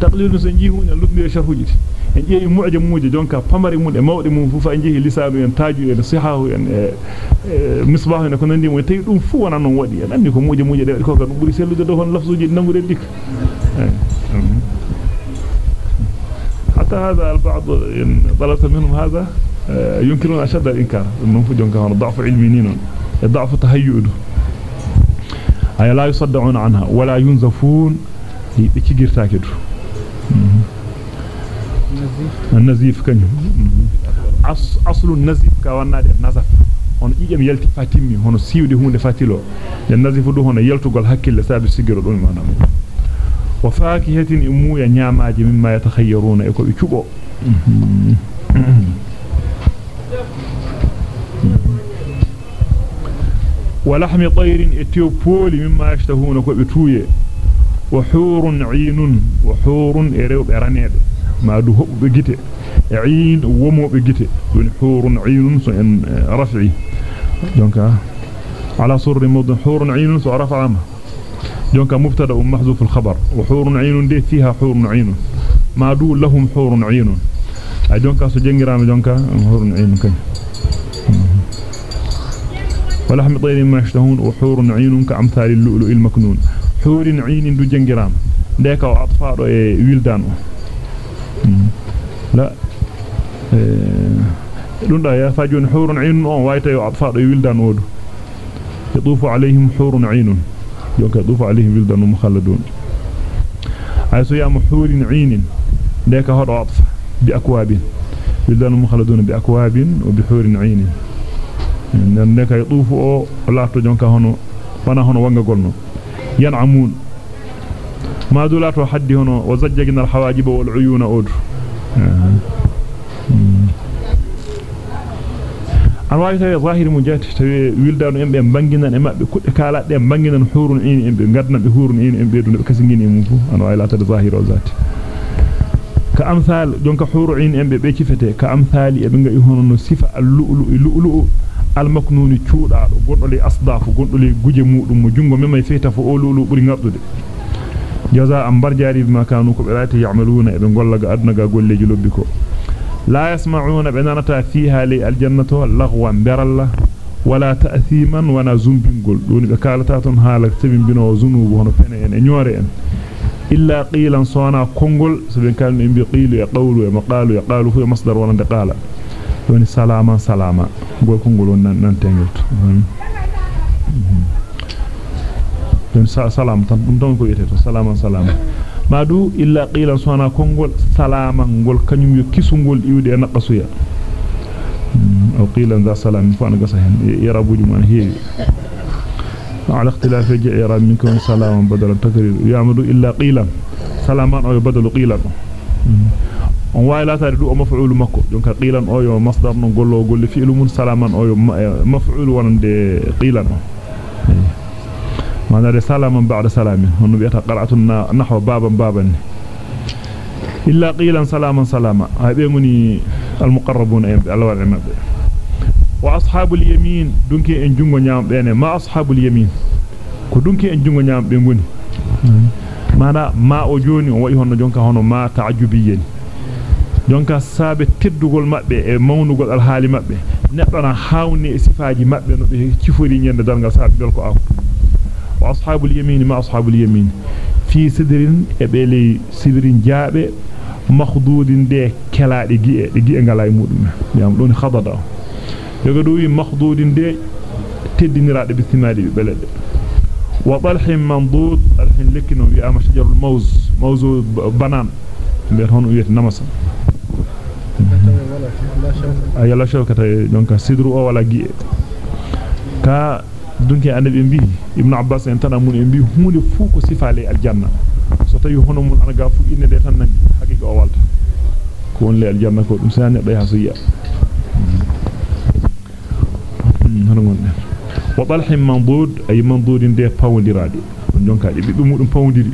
dum na heewi e defte lugha de neno fe don taqlid arno taqlid so jihuna lutbi e sharhuji en jeeyi mu'jam muuje jonka pamari mun e mawde mun fu fa en jeehi lisanu en taaju en sihahu en e misbahu en ko nandi mo tawi dum fu wana non wadi en andi ko muuje muuje de ko ga dum buri sellude do hon lafzuji nangude dik حتى هذا البعض طلبت منهم هذا ينكرون أشد الإنكار إنهم فجون كانوا ضعف علميين ضعف تهيؤ أي لا يصدعون عنها ولا ينزفون بكير تاكد النزيف كان أص أصل النزيف كان نزف هون إيجام يلتي فاتيمي. هون سيو دي هون فاتيلو. النزيف دو هون يلتو قل هكي لساب السجر دو مانا. مو وفاكهة إمو ينعم عجي مما يتخيرون. إكو بيكوبو ولحم طير إتيوبول مما يشتهون إكو بيكوبو وحور عين وحور إريو بيرانيبي برانيد ما دو هوب بغيتي عين ومو بغيتي دون حور عين سو إن رفعي. دونك على صور موضع حور عين سو رفع ما. دونك مبتدأ محذوف الخبر. وحور عين دي فيها حور عين ما دو لهم حور عين أي دونك سو جنغرام دونك حور عين كان ولحم طير ما يشتهون وحور عين كأمثال اللؤلؤ المكنون. حور عين دو جنجرام. ديكا وأطفال لا. دون يا فاجون حور عين أو وايتا وأطفال ويلدان ودو يطوف عليهم حور عين يوكا يطوف عليهم ويلدان مخلدون عيسو يا محور عين ديكا هدو أطفال بأكواب ويلدان مخلدون بأكواب وبحور عين kay duufu o laato jonka hono wana hono wanga golno yan'amun. Hono wa zajjagina al hawajib wal uyuna udu an wawi tawi zahiri mujati tawi wildano embe banginan e mabbe kudde kala de banginan hurun in embe gadna be hurun in embe dum be kasingini e mum fu an wawi laata zahiri o zati ka amsal jonka hurun in embe be cifete ka amsali e be ngai hono no sifa al-lu'lu lu'lu almaknuni cuudaado goddo le asdafu goddo le guje mudum mo jungo memay feeta fo o lulu buri ngabdude jaza am barjaari bima kanu ko berati ya'maluna e be gollaga aduna ga golleji lobbi ko la yasma'una be nanata fiha li aljannatu laghwan beralla wala ta'thiman wana zumbingol doni be kalata ton haala tabin bino zunubu hono pene en e nyore en illa qilan sona kongol so be kalmi bi qilu ya qawlu ya maqalu ya qalu salam tan dum don ko yete to salama salama madu illa qilan sona kongol salama gol kanyum yo kisungol iwde e naqasuya aw qilan za salam fa an gasa hen yarabuji man heewi على اختلاف جئرا منكم سلاما بدل التكرير يعمد إلا قيلا سلاما أو بدل قيلا on wawi latade du o maf'ul makko jonka qilan o yo masdar non gollo golle fi'lu mun salaman o yo maf'ul wonande qilan manade salaman ba'da salamin hono biata qara'atu nahwa baban baban illa qilan salaman salama ay be ngoni al muqarrabun ay Allah wa mabbe wa ashabul yamin dunki en jungo nyaam bene ma ashabul yamin ko dunki en jungo nyaam be ngoni mana ma o joni o wayi hono jonka hono ma ta'ajjubiyen jonka saabe teddugol mabbe e mawnugol alhaali mabbe neddo na hawni e sifaaji mabbe no be cifori nyende dalgal saabe bel ko akku أصحاب اليمين مع أصحاب اليمين. في سدر أبلي سدر جاب مخدود ده كلا لجيء لجيء إن الله يمد يوم يعني لون خضدا يقدروا مخدود ده تدني رأي بالثمار بالبلد وطلح منضود الحين لكنه يا مشجر الموز موز بنان. اللي هون ويت نمسا هيا لا شوكة دونك سدر أو لجيء dunki annabi bi ibn abbas en tan amun en bi hunde fu ko sifale aljanna so tawi hono mun ana ga fu inne de tan nandi haqiqa o walta ko won le aljanna ko dum sane so yi'a hono gonne wa talhim mandud ay mandudin de pawdiradi jonka di bibbe mudum pawdiri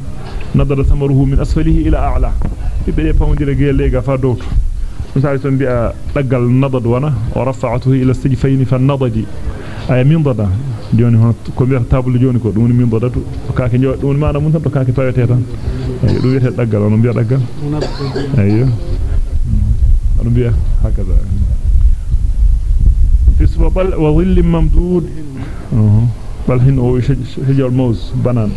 nadara samaruhu min asfalihi ila a'la bibbe de pawdira gele ga fa dowto misali ton bi'a daggal nadad wana wa rafa'atuhu ila sijfayn fa nadadi ay min dada joni hon ko bi'a table joni ko dum min dadatu ko kaake nyaw dum mana mun tan to kaake pawete tan ay dum wiete daggal on bi'a daggal ayyo on bi'a hakaza اسمه بل وظل ممدود بل هن هو شجر الموز بنان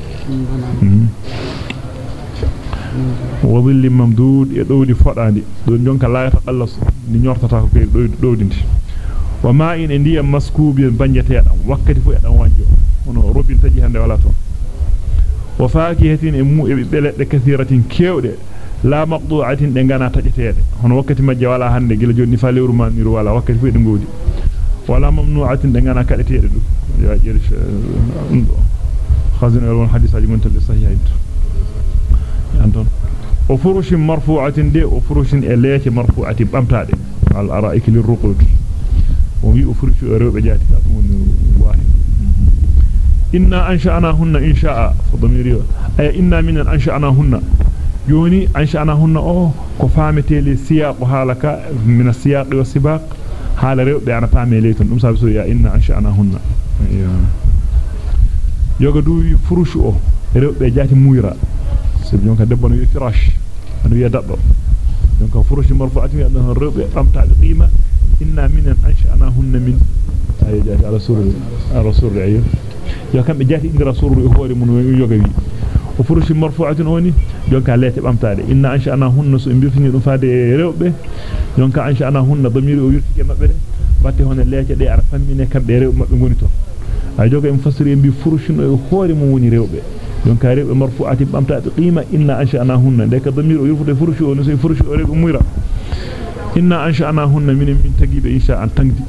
وظل ممدود يدودي فداندي دون جونكا لا يتقلص ni ñortata ko kay dowdindi wa ma in indiya maskubi banjateedam wakkati fu edan wanjo hono robin taji hande wala ton wa fakihatin e mu e beledde kathiratin kewde la maqdu'atin de ngana tajeteede hono wakkati majja wala hande gila jonni fa lewru ma niru wala wakkati fu e ngodi wala mamnu'atin de ngana kadeteede dum ya jeri khazin al hadith aji muntal sahihain anton de o furushin e leete marfu'atin bamtaade al ara'ik lirruqud o wi o furushu e rewbe jaati ka dum woni wahid inna ansha'nahunna insha'a fa damiri ay inna min ansha'nahunna joni ansha'nahunna o ko faamete li siyaq halaka min as-siyaq wa sibaq hala rewbe ana faame leeton dum sabi so ya inna ansha'nahunna yoga duwi furushu o rewbe jaati muyra sabi jonka debbo no wi firash anu wi'a dabbo jonka furushi marfu'atin ya dan rewbe amta qima inna minan ansha'nahunna min ay jaati ala surri ala surri ayo yo kambe jaati indira surri e hoore mun yoga wi o furushi marfu'atin oni jonka lete bamtaade inna ansha'nahunna so mbirtini dum faade rewbe jonka ansha'nahunna damiri o yurtike mabbe de batte hono lete de ara fammine kambe rewbe mabbe ngoni to ay joga en fasiri mbi furushin e hoore mun woni rewbe donc rewbe marfu'ati bamtaade qima inna ansha'nahunna de ka damir o yurfude furushu o no sey furushu o rewbe muyra inna ansha'nahunna min min tagibe insha an tangdi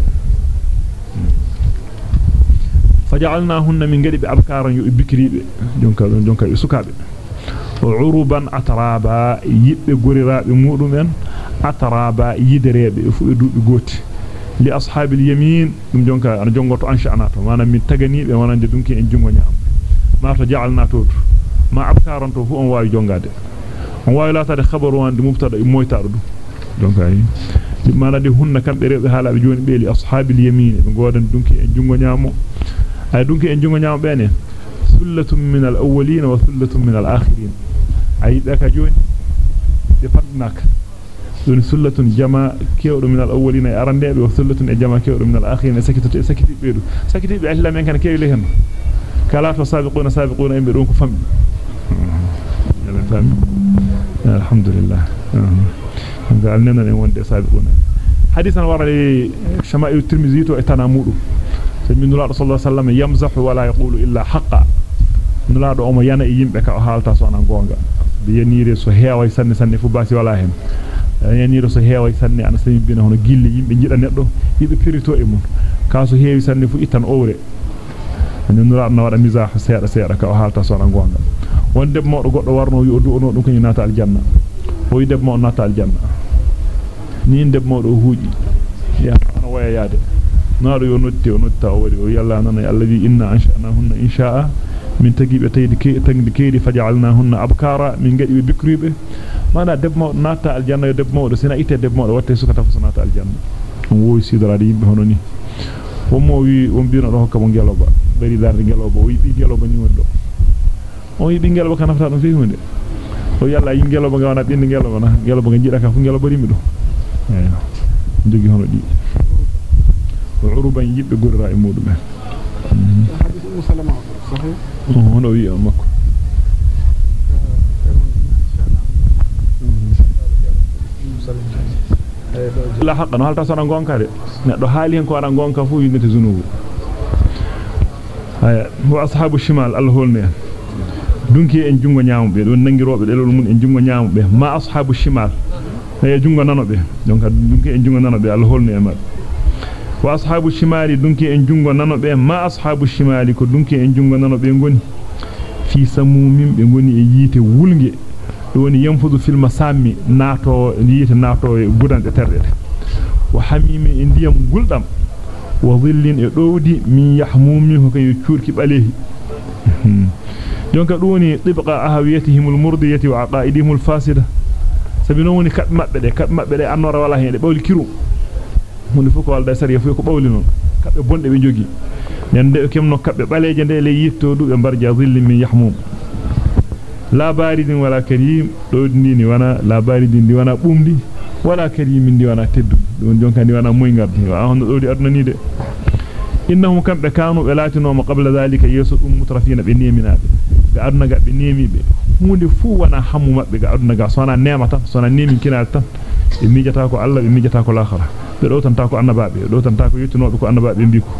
faja'alnahunna min gadi be abkaran yu bikribe donc donc sukabe uruban atraba yibbe goriraabe mudumen atraba yiderebe fu e duubi goti li ashabil yamin dum jonka ana jongoto ansha'nato manam min taganibe wonande dunki en jungo nyaam ma to ja'alna to ma abkaran to fu on waawi donc ay mana de hunna kambe rewbe halabe joni beeli ashabil yamin be godan dunki en jungo nyaamo ay dunki en jungo nyaamo bene sullatun min al-awwalin wa sullatun min al-akhirin ay daka joni be fadnaka don sullatun jama kewdo min al-awwalin ay arandebe wa sullatun e jama kewdo min al-akhirin sakitatu sakitibe do sakitibe ahla men kan kewle hen kala to sabiquna sabiquna embe don ko fambi yalla fambi alhamdulillah nga alnena en wonde sabiquna hadithan warali shama'il tirmidhi to etana mudu sabbi nula sallallahu alaihi wasallam yamzahu wala yaqulu illa haqqan nula do omo yana e yimbe ka o halta so ana gonga bi yanire so heeway sanne sanne fu basi wala hen yanire so heeway sanne ana sami bina hono gille yimbe jida neddo yibe pirito e mun ka so heewi sanne fu itan owre nura na wada mizah seeda seeda ka o halta so ana gonga wonde moddo goddo warno wi o du ono dum ko nata aljanna o wi debbo nata aljanna ni debbo moddo huuji ya ana waya yaade naado yo notti o notta o wadi o yalla nana allazi inna ansha'nahunna insha'a min tagibe taydi ke tangdi keedi faj'alnahunna abkara min gadi be bikribe mana debbo moddo nata aljanna yo debbo moddo sina ite debbo moddo watte suka tafu nata aljanna on wowi sidraade yimbe hono ni wonmo wi won bino do hokka mo geloba bari darde geloba o yibi geloba ni wondo o yibi geloba kan afta dum fi hunde o yalla yi geloba ga wana bindi geloba na geloba ga jida ka fu geloba rimi do jogi hono di uruban yibbe gurra e mudum hono wi makko la haqqan halta sona gonka de neddo haali hen ko ara gonka fu yindete zunubu haya wa ashabu shimal alholne dunki en jungo nyaambe don nangirobe delol mun en jungo nyaambe ma ashabu shimal hay jungo nanobe donc dunki en jungo nanobe alholne e mabbe wa ashabu shimali dunki en jungo nanobe ma ashabu shimali ko dunki en jungo nanobe ngoni fi samumim be ngoni e yite wulnge woni yanfudu fil masami nato yite nato e budande terdede wa hamimi e ndiyam guldam wa dhillin e dowdi min yahmumi ko kay ciurki balehi jonka doni tibqa ahawiyatihim almurdiyati wa aqaidihim alfasida sabino woni kab mabbe de kab mabbe de annora wala hen de bawli kiru hunde fuko walda sariya fu ko bawli non kabbe bonde be jogi nen de kemno kabbe baleje de le yitto du be barja dhillin min yahmum la baridin wala karim do ni wana la baridin di wana bumdi wala karimin di wana teddu don jonka di wana moyngal wa hono do di aduna ni de innahum kam be kanu be latino ma qabla zalika yesu dum mutrafina be neminabe be aduna ga be nemibe hunde fu wana hammu mabbe ga aduna ga sona nemata sona nemin kinal tan be mijata ko Allah be mijata ko l'akhirah be do tan ta ko annababe do tan ta ko yitinobe ko annababe mbiko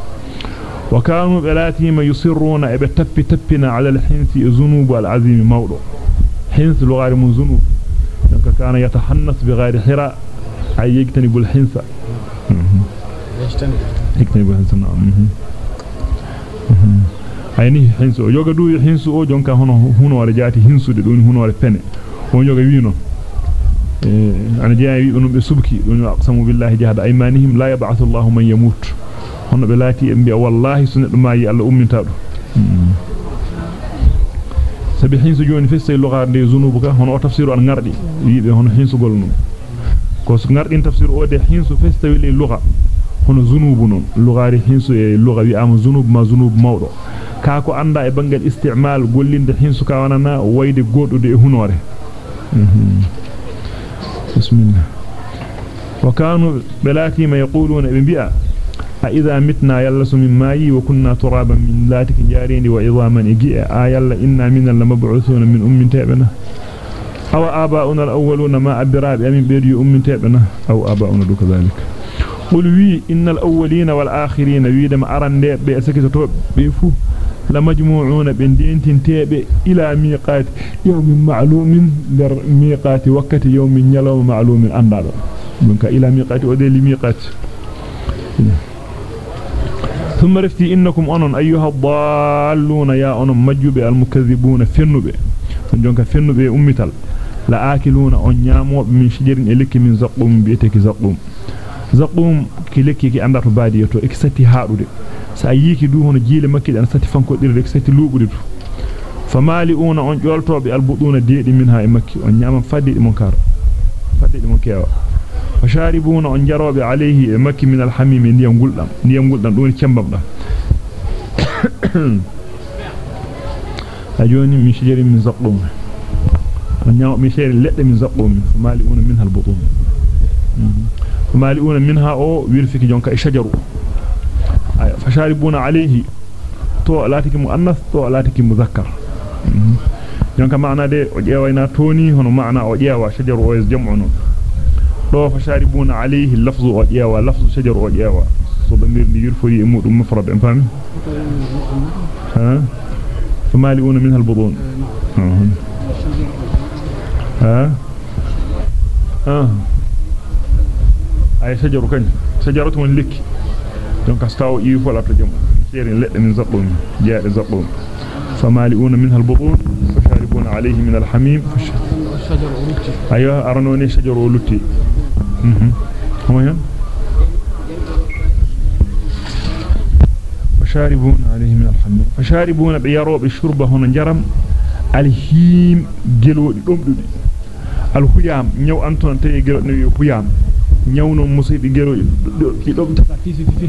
وكانوا بلاتهم يصرون ابي تبي تبنا على الحنث ذنوب العظيم موضع حنث لغار من ذنوب كان يتحنث بغير حراء اي يجتنب الحنث يجتنب الحنث نعم ayni hinsu o yoga du hinsu o jonka hono hunore jaati hinsude don hunore pene o yoga wi non eh ana jeeya wi dum be subki don aqsamu billahi jahada aymanihim la yab'athu Allahu man yamut hono be laati en bi'a wallahi sunne dum maayi Allah umminta dum sabi hinsu joni fesse lugar de zunubu ka hono tafsiru an ngardi wiibe hono hinsu gol non ko so ngardin tafsir o de hinsu fesse wili lugha hono zunubu non lugari hinsu e lugha wi am zunub ma zunub mawdo ka ko anda e bangal istimal gollinde hinsu ka wanana wayde godude e hunore bismillah. Wa kanu belati ma yaquluna bi bi'a فإذا متنا يلس من ماي وكنا ترابا من لاتك جارين وعظاما إجئ آيالا إنا من المبعوثون من أم تابنا أو آباؤنا الأولون ما أبراب أمين بيري أم تابنا أو آباؤنا دوك ذلك قل وي إن الأولين والآخرين ويدم أرن بأسكتة بيفو لمجموعون بندين تنتاب إلى ميقات يوم معلوم لميقات وقت يوم يلوم معلوم أندار إلى ميقات ودي ميقات ثم رفتي إنكم أنون أيها الضالون يا أنون مجوبة المكذبون فنوبة جونك فنوبة أمتال لا آكلون أن يامو من شجر إليك من زقوم بيتك زقوم. زقوم كليكي كي أندر باديتو إكستي هارود سأييكي دو هنا جيل مكي أنا ستي فانكو دير إكستي لوبودو فمالئون أن جولتو بالبطون ديدي منها إمكي أن يامن فدي منكار فدي منكيوا fasharibuna on jarobe alayhi e makki min alhamim ndiyam guldam ndiyam guldam don cembam da ajoni min shijari min zaqum on nyaw min shejari ledde min zaqum famaliuna minha albutun famaliuna minha فمالئون منها أو ويرثك جونك الشجر فشاربون عليه. تو لاتك مؤنث تو لاتك مذكر. جونك معنى دي وجيوينا توني هنا معنى وجيوى شجر ويزجمعون دو فشاربون عليه اللفظ وجيوى لفظ شجر وجيوى صدمير ليرفو يمود مفرد انفهم ها؟ فمالئون منها البطون. ها؟ ها؟ Ay shajaru kan shajaratu min likki donc astaw yi fola to jam serin ledde min zabbum jeede zabbum famaliuna minha albudun fasharibuna alayhi min alhamim الشجر ولتي أيوه ارنوني شجر ولتي هم هنا فشاربون عليه من الحميم فشاربون بيرو بالشرب هنا جرم الهيم جلودي دومدودي الهيام نيو انتون تي جلو نيو هيام نيو نو مصيبي جلودي دي دوم تتا في في في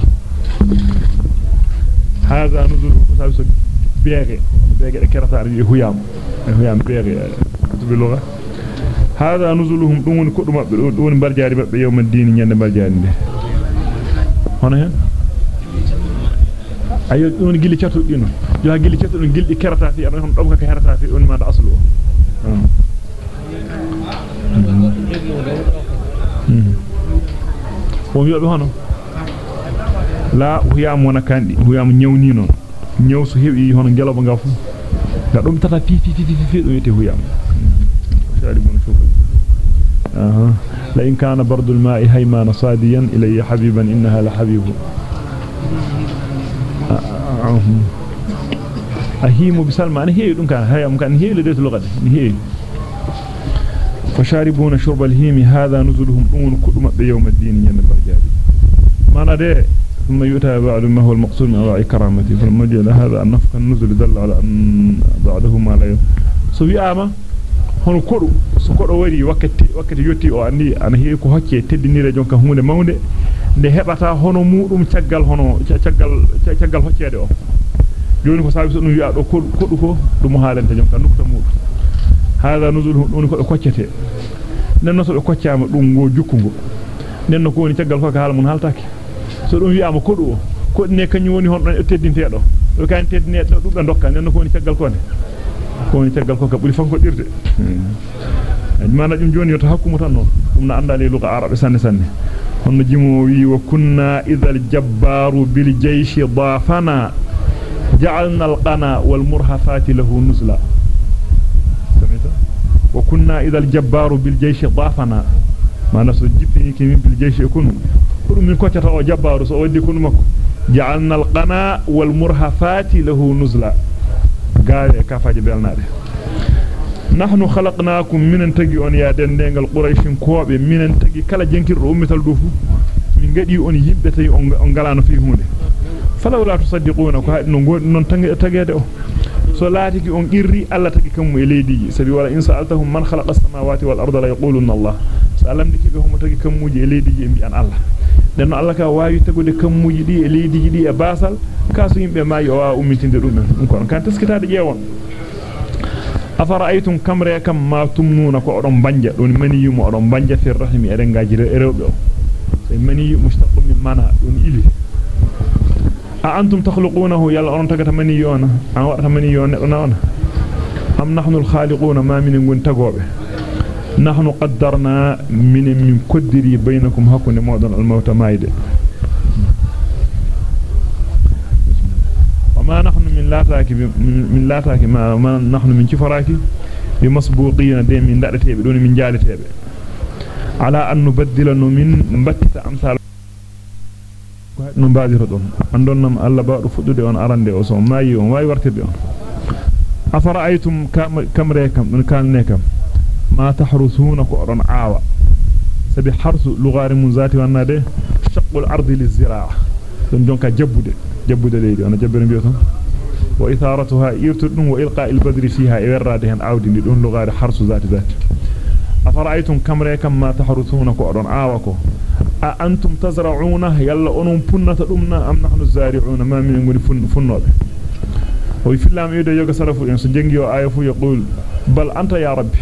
هذا نزول مسابس بيغي بيغي كرتا هيام هيام بيغي باللغة هذا نزلهم دون كدو مابbe دون برجاري مابbe يوم الدين nyande برجاري de hono hen? Ayo don gilli ciatu dino yo gilli ciatu don gildi kerata fi am dum ka herata fi on ma da aslu o wiyobe hono la huyam wona kandi huyam nyawni non nyaw so hebi hono geloba ngafu ga dum tata fi fi fi fi dum yete huyam شاربون شوف أه. لئن كان برد الماء هيمان صاديا إلي حبيبا إنها لحبيب أه. أهيم بسلمى أنا هي دون كان هيا مكان هي لديت لغة هي فشاربون شرب الهيم هذا نزلهم أمون كلما بيوم الدين ينبع جابي معنى دي ثم يؤتى بعد ما هو المقصود من أضعي كرامتي. فالمجل هذا النفق النزل دل على أن بعدهم ما عليهم سوي آما هنو كرو سكرو وري وقت, وقت يوتي وعني أنا هيكو هكي تدي نيرا جونك هون مونة ne hebata hono mudum tiagal hono tiagal tiagal hoccede o joni ko sabi so dum wi'a do ko ko dum haalante jom kan hada nuzul dum ko be koccete nenno so be koccama dum go jukkungo nenno ko woni caggal ko ka haala mun haltake so dum wi'ama kodu o kodne kanyum woni hon don teddinteedo do kan teddinede dum be dokka nenno ko woni caggal ko ne ko woni tagal ko ka buri fanko dirde mana dum joni yoto hakkumu tan non dum na andale luqa arabe sanne sanne honno jimo wi wa kunna idhal jabbaru bil jayshi dafana ja'alna al qana wal murhafati lahu nuzla samita وكنا إذا الجبار بالجيش ضافنا ما نسجبني كمين بالجيش يكون. كل من كتر وجبار سأودي كون مكو. جعلنا القناة والمرهفات له نزلة قال كفا جبالنا نحن خلقناكم من تجي أن يادن دينغ القريش كواب من تجي كلا جنكر أمي تلدوفو. من قد يؤن يبتي أنغلان فيهون فلولا تصدقونك هاتنون تنتقي أتقي so laatiki on irri alla tagi kammu e leediji sabi wala in sa'altahum man khalaqa as-samawati wal arda la yaquluna Allah salam diki be homo tagi kammuji e leediji e mbi'an Allah den Allah ka waawi tagude kammuji di e leediji di e basal kaso yimbe maayi o waa ummitinde dum en kon kan taskitaade jeewon afara'aytum kamre kam ma tumnuna ko odon banja don maniyu mo odon banja fi rahimi eden gaji rewbe o say maniyu mushtaqu min mana don ili أأنتم تخلقونه؟ يا الأرن تكتمني يونا. أنا وقتمني يونا. أنا أم نحن الخالقون؟ ما من نقول تقوى. نحن قدرنا من من قدري بينكم. هكون موضن الموت مايد وما نحن من لا تاكي من لا تاكي. ما, ما نحن من كفراكي بمسبوقين دين من دارتي بدون من جالتي على أن نبدل من بكت أمثال no baadiro don andon nam alla baado fuddude on arande o so mayi on way wartirde on afara'aytum kamre kam don kanne kam ma tahrusuna ko don aawa sabi harsu lugari mun zati wannade shaqqul ardi lizira'a don jonka jabbude jabbude leydi ona jabbere biyoton wa itharatuha irtudum wa ilqa'il badri fiha iwerrade hen awdi ndi don lugari harsu zati zati afara'aytum kamre kam ma tahrusuna ko don aawa ko a antum tazra'una yalla onon punnata dumna am nahnu zari'una ma min ngoni funnobe o fillam yede yoga sarafu en so jengi o aya fu yaqul bal anta ya rabbi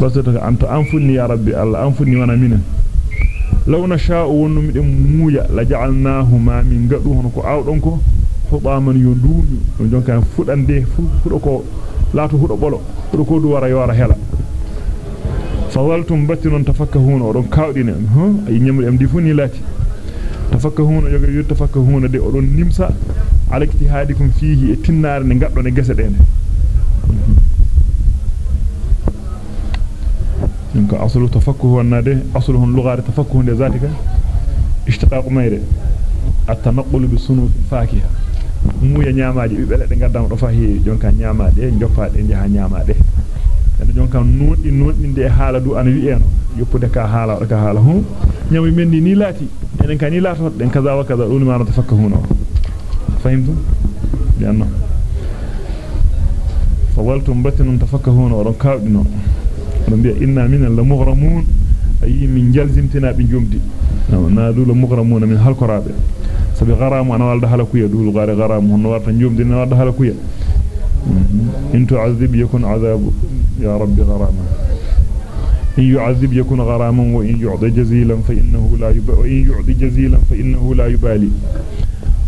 basata anta anfunni ya rabbi alla anfunni wana minan law nasha'u wonno miden muuya la ja'alnahu ma min gadu hono ko awdon ko hubaman yo duunyu don jonka fudande fudo ko fawaltum batinon tafakkahuna odon kawdine ha ay nyamri am di funi lati tafakkahuna yoga yu tafakkahuna de odon nimsa ala ijtihadikum fihi e tinnare ne gaddo ne gese dene donc aslu tafakkuh wanade asluhun lughari tafakkuh de zatika ishtaqaq mayre at-tanaqqul bi sunuf al-fakiha muya nyamaaji bibele de gaddam do fahi jonka nyamaade joppaade jaha nyamaade kada jonka nodi nodi de haala du ana wi'eno yoppude ka haala ka haala hu nyami mendi ni lati enen ka ni lato den kaza wa kaza dun ma na tafakkahuna fahimtum lianna fawaltum batun tafakkahuna wa kawdino don biya inna minan la mughramun ay min jalzimtina bi jumdi na du la mughramuna min halkorabe sabi gharamu ana walda halakuya du gare gharamu no warta jumdi na walda halakuya in tu'adhib yakun 'adhabu innahu la yubali wa in yu'di jazilan fa innahu la yubali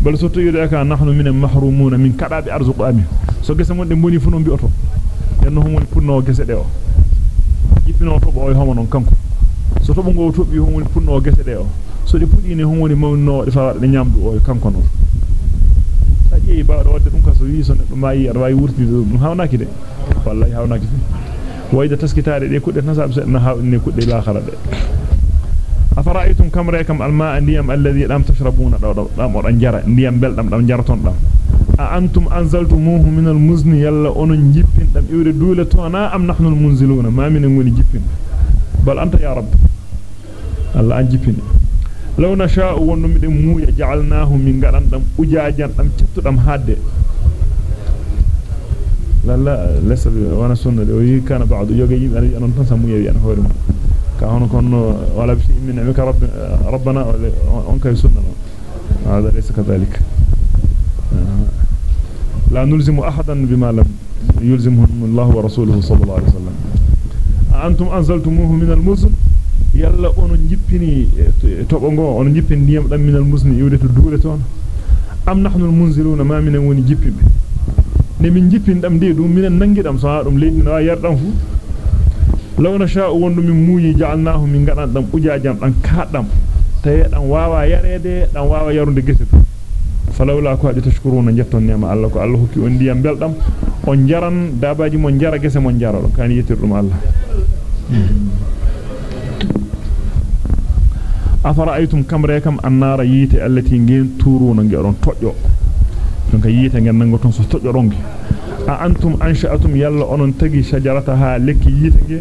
bal so toyide ka nahnu min mahrumuna min kadabi arzuqu amin so gese mon de boni fu non bi oto en no homoni punno gese de o bo homo non kanko so to bo go tobbi hon woni punno gese sa jeyi baado wadde dum ka so wi so neddo mayi ar wayi wurti dum hawnaki de wallahi hawnaki wayda taskitaade de kudde nasab se na hawni kudde la khara de afara'aytum kam ra'aykum almaa ndiyam alladhi lam tashrabuna daw daw dam odan jara ndiyam beldam dam jaraton dam a antum anzaltumuhu min almuzni yalla onon jippin dam iwde duule tona am nahnu almunziluna ma min ngoni jippin bal anta ya rabb Allah an jippini law nasha'u wonno miden muuya ja'alnahu min gadan dam ujaajan dam cittudam hadde la la lesa wana sunna de wi kana ba'du yoga yimbe ana non tan samuya wi an hoore mum ka hono kon wala bi min amika rabb rabbana on kay sunna هذا ليس كذلك لا نلزم أحدا بما لم يلزمه الله ورسوله صلى الله عليه وسلم أنتم أنزلتموه من المزن يلا أن جبني تبغوا أن جبني ديام من المزن يودة الدولة تون أم نحن المنزلون ما من وني جبن ne min jippin dam de dum minen nangidam so dum leydi no yardam fu law na sha wondu min muuyi ja'alnahu min gadan dam ujajam dan kaadam tay dan wawa yarede dan wawa yarunde gese to falawla ko hadi tashkuruna jetton nema Allah ko Allah hokki on diyam beldam on jaran dabaji mon jara gese mon jara do kan yetirdum Allah afara'aytum kam rekam annara yite allati ngeen turuna ngeron tojjo donc yite ngeen nango ton so tojjo rongi a antum ansha'atum yalla onon tagi shajarataha lekki yite nge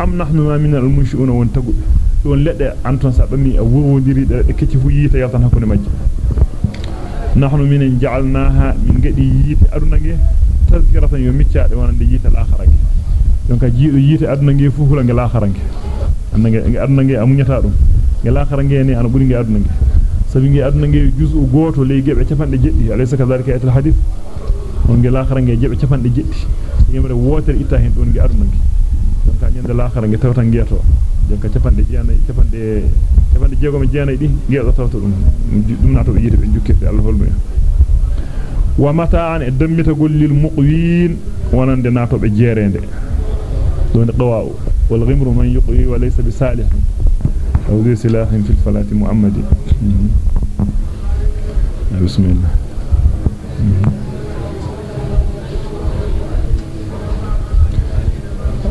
am nahnu ma min al-munshi'una won tagu don ledde anton sa bami a wurwodiri de kecci fu yite yaltan hakkunde majji nahnu min ja'alnaha min gadi yite aduna nge tazkiratan yo miccaade wonande yite al-akhirah donc jiido yite aduna nge fu hula nge al-akhirah nge annange aduna nge amunyata dum nge al-akhirah nge ni ana buri nge aduna nge sabi nge aduna nge juz'u goto ley gebe capande jeddi alaysa kadhalika ayatul hadith on nge al-akhirah nge jebe capande jeddi yemre wotere itta hen don nge aduna nge donc nyande al-akhirah nge tawtan ngeeto jonka capande jeenay capande capande jeegom jeenay di geedo tawto dum dum nato be yite be jukkirde Allah holmo wa mata'an e dammitagol lil muqwin wonande nato be jeerende don qawa wal ghimru man yuqwi wa laysa bisalih aw dhi silahin fil falati muhammadi bismillah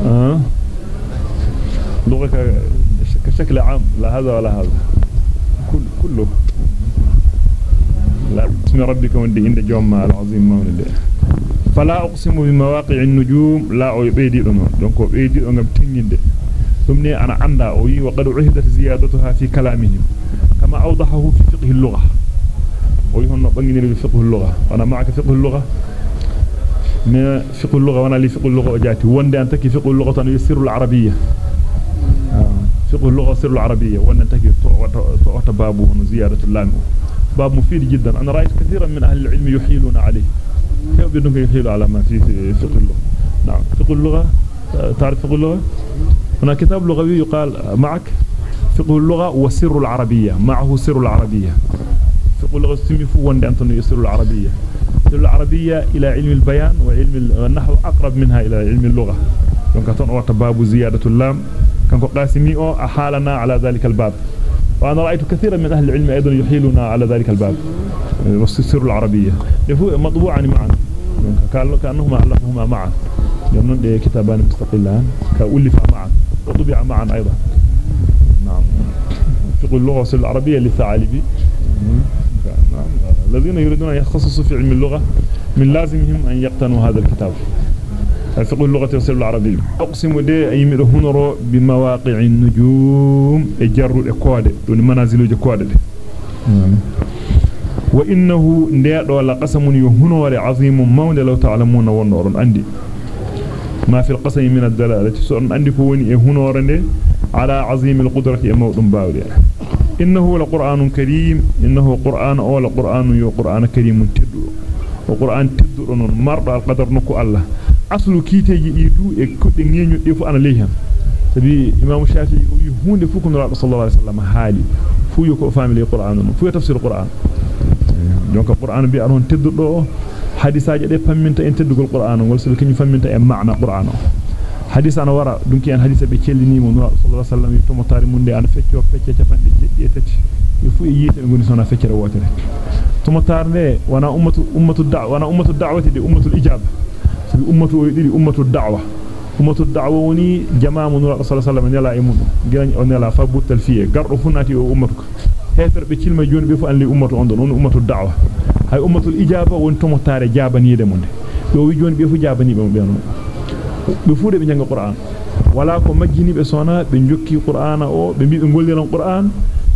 آه. لغة كشكل عام لا هذا ولا هذا. كل كله. لا بسم ربك وندي عند جوم العظيم مولد فلا أقسم بمواقع النجوم لا أو بيدي دون دونك بيدي دون غام تينينده ثمني أنا اندا أو وي وقد عهدت زيادتها في كلامهم كما أوضحه في فقه اللغة. وي هون بانغيني في فقه اللغة. أنا معك فقه اللغة. ما فقه اللغة وأنا لي فقه اللغة جاتي. وندي انت كي فقه اللغة يسير العربية. فقه اللغة سر العربية. وأن تكي تعطى بابه زيادة اللام. باب مفيد جدا. أنا رأيت كثيرا من أهل العلم يحيلون عليه. كيف بدهم يحيلوا على ما في فقه اللغة؟ نعم. فقه اللغة تعرف فقه اللغة؟ هنا كتاب لغوي يقال معك فقه اللغة وسر العربية معه سر العربية. فقه اللغة سميفو وان أنتم سر العربية. سر العربية إلى علم البيان وعلم النحو أقرب منها إلى علم اللغة. دونك تنوى باب زيادة اللام. كان قاسمي أو أحالنا على ذلك الباب. وأنا رأيت كثيرا من أهل العلم أيضا يحيلنا على ذلك الباب. والسر العربية. يفو مطبوعان معا. قال كانهما الفهما معا. دي كتابان مستقلان. كألف معا. وطبع معا أيضا. نعم. فقه اللغة والسر العربية للثعالبي الذين يريدون أن يتخصصوا في علم اللغة من لازمهم أن يقتنوا هذا الكتاب. الفقه اللغة والسر العربي أقسم دي أي ميدو هنرو بمواقع النجوم. إجروا الكود دون منازل الكود وإنه ندير ولا قسم يهنور عظيم مون لو تعلمون ونور عندي ما في القسم من الدلالة. سؤال أنك هنورن على عظيم القدرة أموت باولي. إنه لقرآن كريم إنه قرآن أو لقرآن يو قرآن كريم تدر وقرآن تدر مرة القدر نكو الله. أصل كي تجيئتو يكتن ينفو أنا ليهم. سبي إمام الشافعي يهون فوكم رأى صلى الله عليه وسلم حالي. فو يكو فاملي قرآن. فو يتفسير قرآن. لأنك قرآن بيأرون تدر hadisaaje de pamminta en teddugol qur'an ngol sabi kany famminta e maana qur'an hadis ana wara dunki en hadisa be cellini mo nura sallallahu alaihi wasallam to motari munde ana feccio fecce tafande jeddi e tati e fu e yite ngoni sona feccere wotere to motarne wana ummatu ummatu da'wa wana ummatu da'wati de ummatul ijaba sabi ummatu o didi ummatu da'wa ummatu da'wa woni jama'u nura sallallahu alaihi wasallam nela e mun giran on nela fa buttal fiye gardo funati o ummatu ko heferbe cilma joni be fu an li ummatu on don on ummatu da'wa hay ummatul ijaba won to motare jabanide monde do wi joni be fu jabani be be non be fu de be janga qur'an wala ko majjini be sona be jokki qur'ana o be bi be golliran qur'an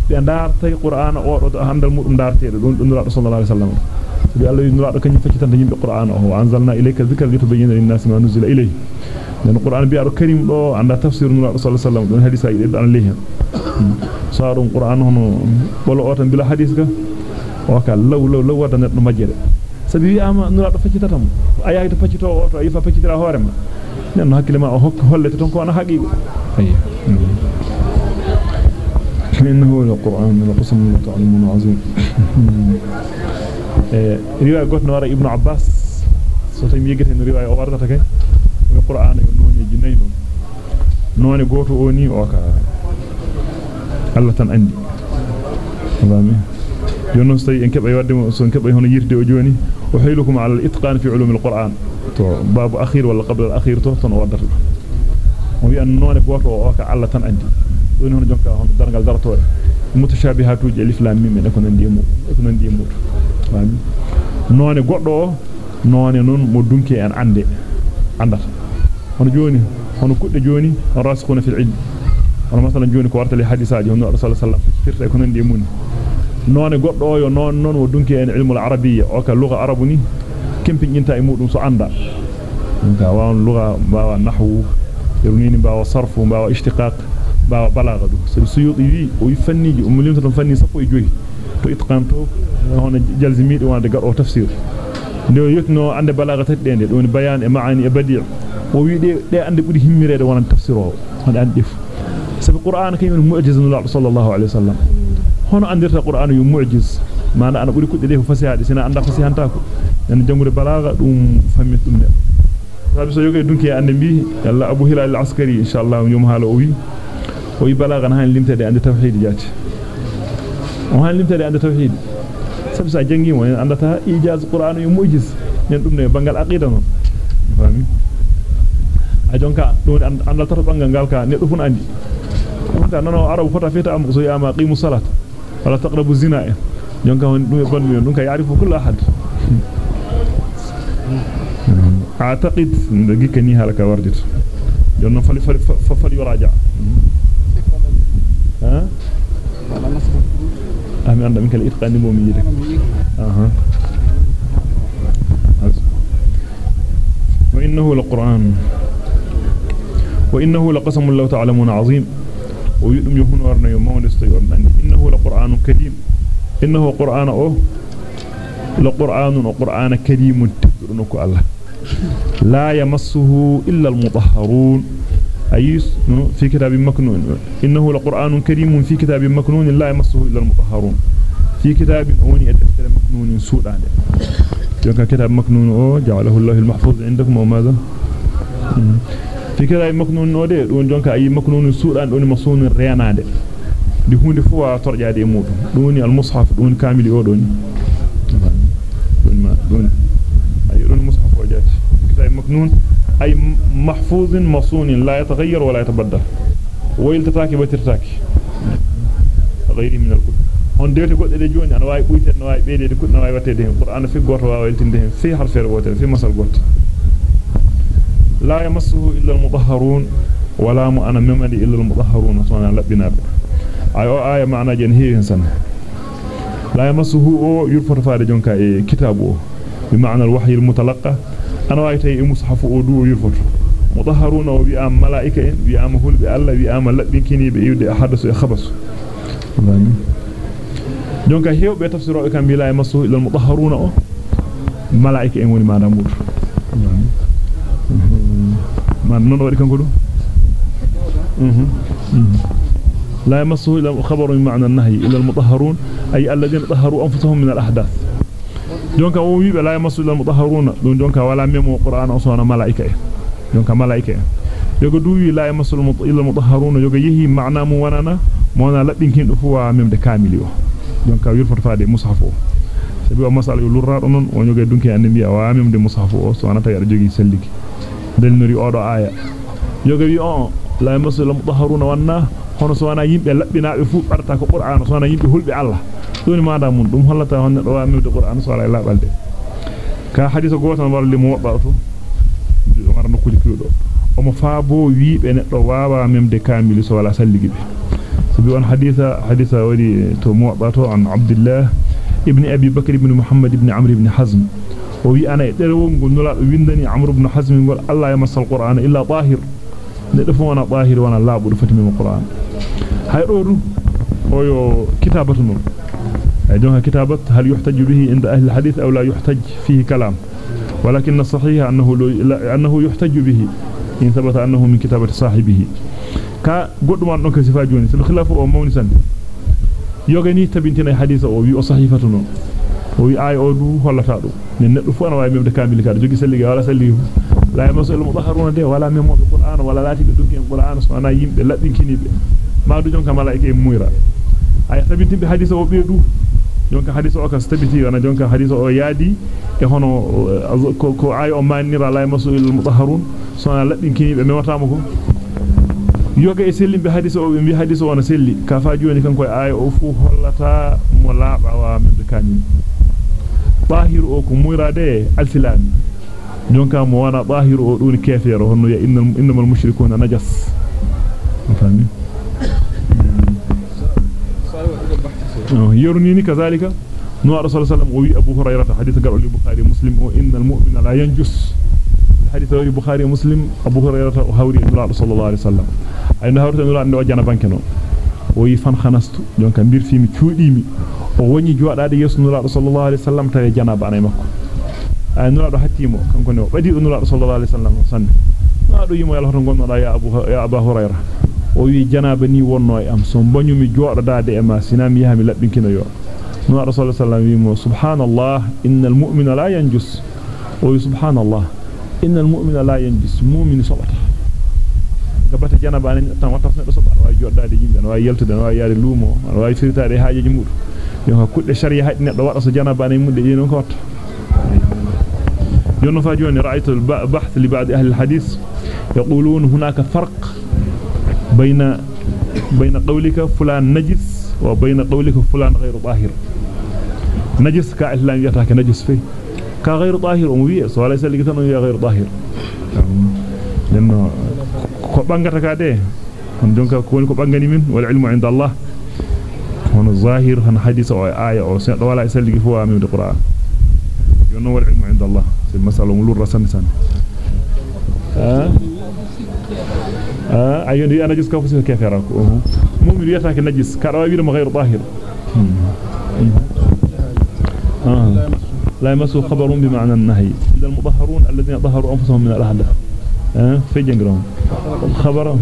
be dartay qur'ana o do handal mudum dartede don rasul sallallahu alaihi wasallam bi Allah yunura do kanyum faccitanta yimbe qur'ana o anzalna ilayka dhikra litubayyana lin-nasi ma nuzila ilayhi dan qur'an bi aro karim do anda tafsir nura sallallahu alaihi wasallam don hadisa ide dan lehi saarum qur'an hono bolo o tan bila hadis ga o ka law law law wada neddo majjere sabi wi ama nura do faccitatam ayayi to faccito o to yifa faccitira hoore ma nen hakkile ma o hokka hollete ton ko na haqiqa ayya إنه القرآن لقسم الله تعلمون عظيم رواية قلت نورا ابن عباس. سوتم يجت إن رواية أوردت كي القرآن ينوني جنين نوني قوتو أوني وكا الله تن عندي. فهمي؟ يونس تي إن كبأي ودم سون كبأي هنا يرد وجوني. وحيلكم على الإتقان في علوم القرآن. باب أخير ولا قبل الأخير تو تن أوردت وي أن نوني قوتو وكا الله تن عندي. Dargal dartore mutashabihatuji alif lam mim e ko nandi mu e ko nandi mu fami none goddo none non mo dunki en ande andata hono joni hono kudde joni rasikhuna fil ilm hono masalan joni ko wartali hadisaaji hono rasul sallallahu alaihi wasallam firta ko nandi mun none goddo yo non non mo dunki en ilmul arabiyya o ka lugha arabuni kempinjinta e mudum so anda ka waan lugha bawa nahwu yerunini bawa sarfu bawa ishtiqaq bawa balaga du sabi wi o fanniji o mulimta ton fanni sappo e joyi to itqan to hono jalzimidi wonde gado tafsir nde o yotno ande balaga tati de don bayan e maani e badi' o wi de de ande budi himmirede wonan tafsiro hono ande def sabi qur'an kaymen mu'jizun Allah sallallahu alaihi wasallam hono andirta qur'an yu mu'jiz mana ana budi kudde de fasihaade sina anda fasihanta ko en jangude balaga dum fammi dum ne sabi so yoge dunki ande bi yalla abu hilal al-askari inshallah yum hala wi وي أنا هان لمتا دي اند توحيد جات وهان لمتا دي اند توحيد سبسا جانغي وين اندتا ايجاز قران يموجز نين دوم ني بانغال عقيده نون فامي اجونكا دون اند تر بانغال كا ني دوفن اندي دونكا نانو عرب فتا فيتا ام سو ياما قيم الصلاه ولا تقربوا الزنا دونكا وين دوم بان ميون دونكا يعرف كل احد اعتقد ان دقيقه ني هلكا وردت يلا فلي فلي فلي يراجع mm -hmm. ها؟ أها. وإنه لقرآن. وإنه لقسم الله تعالى عظيم. ويؤم يهون ورنا يومون استيورنا إنه لقرآن كريم. إنه قرآن أوه. لقرآن وقرآن كريم تدرنك الله لا يمسه إلا المطهرون. أي في كتاب مكنون. إنه لقرآن كريم في كتاب مكنون لا يمسه إلا المطهرون. في كتاب أوني أدفتر مكنون سودان. يوكا كتاب مكنون أو جعله الله المحفوظ عندكم وماذا في كتاب مكنون أو دي دون جونكا أي مكنون سودان دون مصون hunde fu wa torjaade e mudum doni al mushaf don kamili o doni don ma don ay don mushaf o jaati kitab maknun أي محفوظ مصون لا يتغير ولا يتبدل ويلتتاكي بترتاكي غير من الكتب هون ديوتي de joni ana wawi buyte no wawi beede kudde no wawi wattede hen qur'an fi goto wawi weltinde hen fi harfere wotel fi masal goto la yamassuhu illa al-mutahharun wala mu ana memani illa al-mutahharun sona labbinabe ay o aya maana jen heewi san la yamassuhu o yurfata e ana waytay e mushafu o du yurfoto mutahharuna wa bi'am malaika en bi'am hulbi alla bi'am labbinkinibe yude hadasu e khabasu jonka hewbe tafsirobe kam bila e masu ila mutahharuna o malaika en woni madam mudu man non wadi kanko do لا يمسه إلا خبر من معنى النهي إلا المطهرون أي الذين طهروا أنفسهم من الأحداث jonka o wiibe la yamassu lil mutahharuna don jonka wala memo qur'an o sona malaika e jonka malaika e yoga duwi la yamassu lil mutahharuna yoga yehi maana mu wanana mona labbinkin do fu wa memde kamili o jonka yurfoto faade mushaf o sabi o masal yo lurrado non o yoga dunki ande biya wa memde mushaf o so wana tayar jogi selliki del nori odo aya yoga wi on la yamassu lil mutahharuna wanna hono so wana yimbe labbinaabe fu barta ko qur'an so wana yimbe hulbe allah doni maada mun dum hollata honne do waami de qur'an so ala labalde ka hadith goto warli mo wabba to warno kuli kiudo omo faabo wiibe neddo waawa memde kamili so wala salligi be sabi on haditha haditha wadi to muwabato an abdullah ibn abi bakr ibn muhammad ibn amr ibn hazm o wi ana e derewol ngol nulado windani amr ibn hazm ngol allah yamassal qur'ana illa tahir neddo fu wana tahir wana laabudo fatimi qur'an hay do du oyo kitabatu non jonka kitabat hal yuhtaju bihi inda ahli alhadith aw la yuhtaj fihi kalam ولكن الصحيح أنه, أنه يحتج به إن ثبت أنه من كتابة صاحبه ka goddum an don ka sifa joni sabi khilafu o mawni sande yogani tabintina hadisa o wi o sahifatu non o wi ay o du hollata do nen neddo fu ana way memde kamil ka jogi sellige wala sellige la yamasul mudahharuna de wala memo be qur'an wala lati be dunki qur'an so ana yimbe labinkini be ma du jonka malaika e muira ay tabintin be hadisa o be du jonka hadisa o ka stabiti wana jonka hadisa o yaadi e hono ko ko ay o manira la yamasul mudahharun so ana labinkini be memata ko yoga e selli be hadisa o be hadisa o na selli ka fa joni kanko e ay o fu hollata mo laaba wa mabbe kamin bahir o ko muyrade alfilani jonka mo wana bahir o dun kefero honno ya innal innamal mushrikuna najas fami يرنيني كذلك نوى رسول الله صلى الله عليه وسلم أبو هريرة حديث قال البخاري مسلم وإن المؤمن لا ينجس الحديث قال البخاري مسلم أبو هريرة وهوري إدراء صلى الله عليه وسلم عندنا هوري إدراء عنده وجانا بانكنا وي فان خنست جون كان بير فيمي كوديمي ووني جوا داد يسن الله صلى الله عليه وسلم تري جانا باني مكو أي نورا حتى يمو كان كنوا بدي نورا صلى الله عليه وسلم صلى الله عليه وسلم لا دو يمو يلا هتون قلنا يا أبو يا أبو هريرة o wi janaba ni wonno e am so banyumi jodadaade e ma sinami yahami labbinkino yo nula sallallahu alaihi wasallam subhanallah innal mu'mina la yanjus o wi subhanallah innal mu'mina la yanjus mu'min sobata gabata janaba an tan watta so way joddade yimbe way yeltude way yaade luumo way firtaade haajeji mudum yo kudde sharia haddi neddo wada so janaba an mudde yeno ko al-bahth li ba'd ahli al-hadith بين بين قولك فلان نجس وبين قولك فلان غير طاهر. نجس كأهلان يتحك نجس فيه. كغير طاهر أمويه سؤال يسأل لك أنه غير طاهر. لأنه بانك تكاده هنجونك كونك بانكني من والعلم عند الله. هنا الظاهر هنا حديث أو آية أو سنة ولا يسأل لك فوا من القرآن. ينور العلم عند الله. سيد مسألة ملور رسمي سنة. ها؟ Do wala salligi fu amin de qur'an yonno wal ilmu inda Allah c'est masala mulur rasan san ah ah ayo ndi ana jis ka fu se kefera ko mu'min yata ke najis ka لا يمسوا خبر بمعنى النهي. إلا المطهرون الذين طهروا أنفسهم من الأهداف في جنجرهم خبر.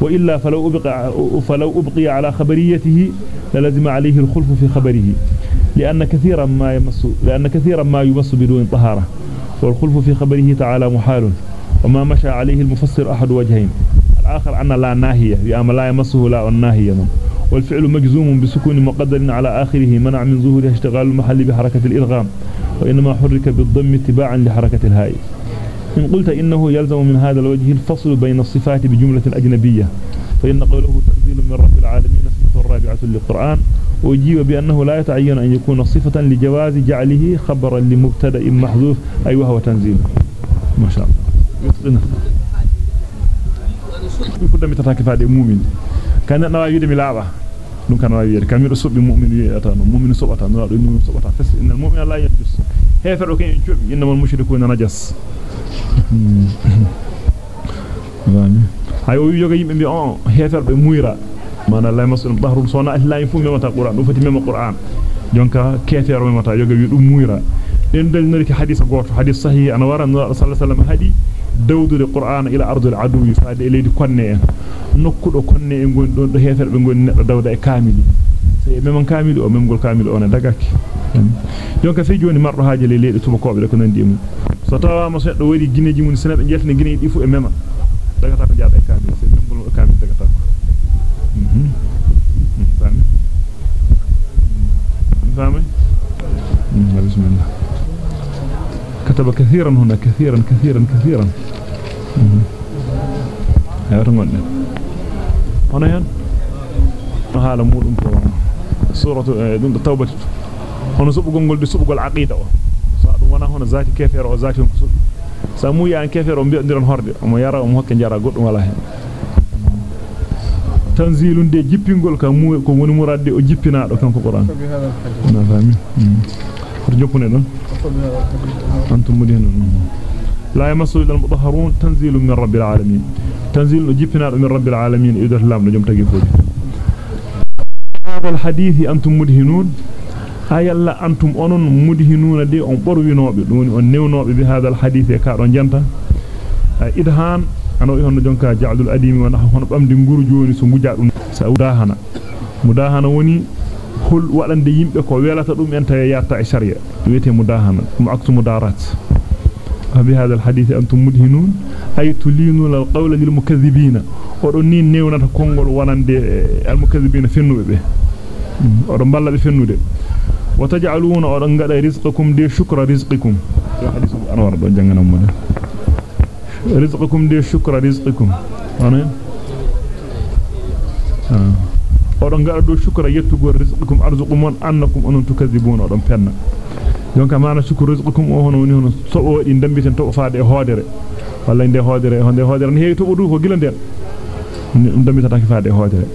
وإلا فلو أبقى, فلو أبقي على خبريته للزم عليه الخلف في خبره. لأن كثيرا ما يمس لأن كثيرا ما يمس بدون طهارة. والخلف في خبره تعالى محال. وما مشى عليه المفسر أحد وجهين. الآخر أن لا ناهية بأما لا يمسه لا الناهية والفعل مجزوم بسكون مقدر على آخره منع من ظهوره اشتغال المحل بحركة الإرغام وإنما حرك بالضم اتباعا لحركة الهاء. إن قلت إنه يلزم من هذا الوجه الفصل بين الصفات بجملة أجنبية فإن قوله تنزيل من رب العالمين صفة رابعة للقرآن ويجيب بأنه لا يتعين أن يكون صفة لجواز جعله خبرا لمبتدأ محذوف أي وهو تنزيل. ما شاء الله. يتقنا يكون دم تتاكفاد مؤمن كان نوا يدي ملابا دون كان نوا يدي كاميرو سوبي مؤمن يتا مؤمن سوبتا نوا دو مؤمن سوبتا فس ان المؤمن لا ينجس هيفر كان يجوب انما المشركون نجس Vani. Hay o yoga yimbe bi on heferbe muira mana la masul dahrul sona islahi fu memata qur'an do fati mema qur'an jonka kefero memata yoga wi dum muira den dal nori ki hadith goto hadith sahih ana wara sallallahu alaihi wasallam hadi dawdude qur'an ila ardul adu faade e leydi konne en nokkudo konne en gon don do heferbe gon neddo dawda e kamili sey memon kamili o memgol kamili on dagaki jonka fi joni mardo haaje le leedi tubakobe ko nandi mum so tawa mo seddo wadi gineji mun senabe jeltene gineji di fu e mema dagata ko jaada e kamil se memgol o kamil dagata ko mhm fami fami بسم الله كتب كثيرا هنا كثيرا كثيرا كثيرا. هرمون هنا هنا. هذا مول سورة آه، دون التوبة. هنا سبق قول دي سبق العقيدة. صاد وأنا هنا ذات كافر وذات مقصود. سامو يا يعني كافر ام بيقدر نهرب ام يرى أم هكذا جرى قط ولا هن تنزيل دي جيبين قول كم كم مراد دي جيبين على كم القرآن. نعم فهمي خرجوا بنا أنتم مدينة لا يمسل إلى المطهرون. تنزيل من رب العالمين. تنزيل جبنا من رب العالمين. إذا لم نجم تقفوه هذا الحديث أنتم مدهنون. أي لا أنتم أنون مدهنون دي. أن بروا نوبي بهذا الحديث كارون جنتا. إذا هان أنا إيهان نجم كجعد الأديم ونحن نبقى من دنقر جوني سمجعد سأوداهنا. مداهنا وني hol wadande yimbe ko welata dum en tawi yarta e sharia wiyete mudahana dum aksu mudarat bi hadha alhadith antum mudhinun ay tulinuna alqawla lil mukaththibina odon ni newnata kongol wonande al mukaththibina fennube be odon balla be fennude وتجعلون أن قد رزقكم دي شكر رزقكم حديث أنوار دون جنگنا من رزقكم دي شكر رزقكم أنا oɗon ngara do shukra yettugol rizqukum arzuqum annakum onon tukazibuna oɗon penna donc mana shukru rizqukum o hono woni hono sobo wadi dambiten to faade e hoodere walla inde hoodere honde hoodere ne heewi to du ko gila den dambitata ki faade e hoodere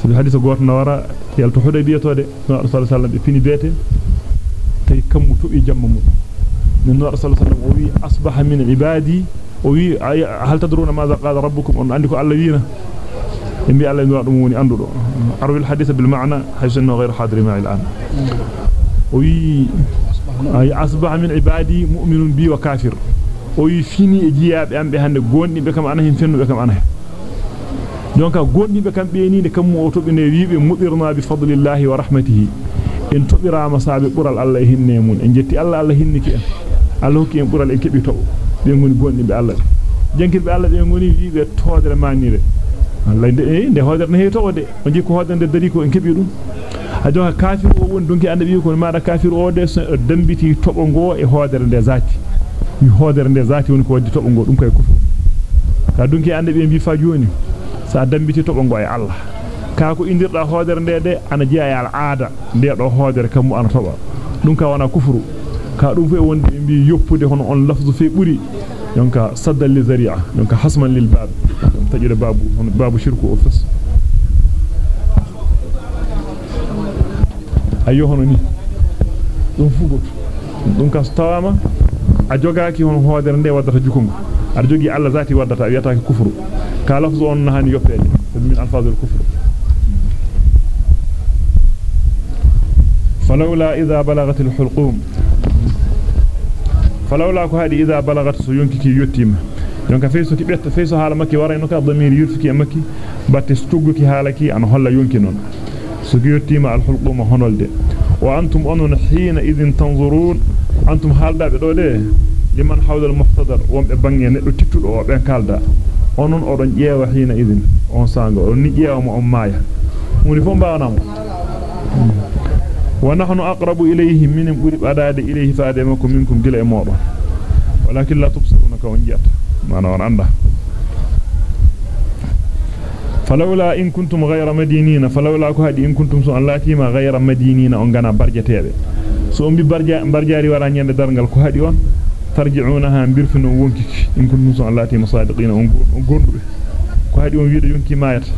sabi hadith goto nawara yalto hudaybiyatode no sallallahu alaihi fini bete tay kammu tobi jamma mum no sallallahu alaihi wasallam o wi asbaha min ibadi o wi hal tadruna ma qala rabbukum on andi ko alla wiina انبي الله نودموني اندو اروي الحديث بالمعنى حيث انه غير حاضر معي الان وي اصبح من عبادي مؤمن بي وكافر وي فيني جياب امبي هاند غوندي بكم أنا هين فينو بكم أنا دونك غوندي بكم بيني دكم موتو بني ويبي مدرنا بفضل الله ورحمته ان تبرا مصاب برال الله هين نمون ان جتي الله الله هين نكي الله كي برال ان كبي تو بي غوندي بي الله جنكير بي الله بي غوني ويبي تودر مانيره Allah de de de hajo kafir o won dunki anda ko maada kafir o de dambiti tobo go e hodere de zati mi hodere de zati woni ko waddi tobo go dum kay kufu ka dunki anda bi fa joni sa dambiti to bongo e Allah ka ko indirda hoodere nde de ana jiya al aada nde do hoodere kam ana toba dum ka wana kufru ka dum fe wonde mbi yoppude hono on lafzu fe buri donka saddal li zari'a donka hasman lil bab tajira babu hono babu shirku o fas ayo hono ni dum fugo dum ka stawama a jogaaki hono hoodere nde waddata jukungu ar jogi Allah zati waddata wiyata ki kufru ka lafzu on nahani yoppede min alfazul kufr falawla idha balagat alhulqum falawla ko hadi idha balagat so yonkiki yottima donc feyso ki betta feyso hala makki warayno ka damir yurfiki makki batte stugguki halaki an holla yonki non so yottima alhulqum honolde wa antum onun hina idin tanzurun antum haldabe do de liman hawla almuhtadar wombe bangi neddo tittudo o ben kalda onon odon jeewa hina idin on sanga on ni jeewa mo on maaya muni fo baanamo wa nahnu aqrabu ilayhi min buri badade ilayhi faade mako minkum gila e modo walakin la tubsiruna ka on jiyata mana on anda falawla in kuntum ghayra madinina falawla ko hadi in kuntum so allati ma ghayra madinina on gana barjatebe so on bi barja barjaari wara nyande dargal ko hadi on tarji'unaha birfino wonkiki in kuntum so allati masadiqina on gondube ko hadi on wiido yonki mayata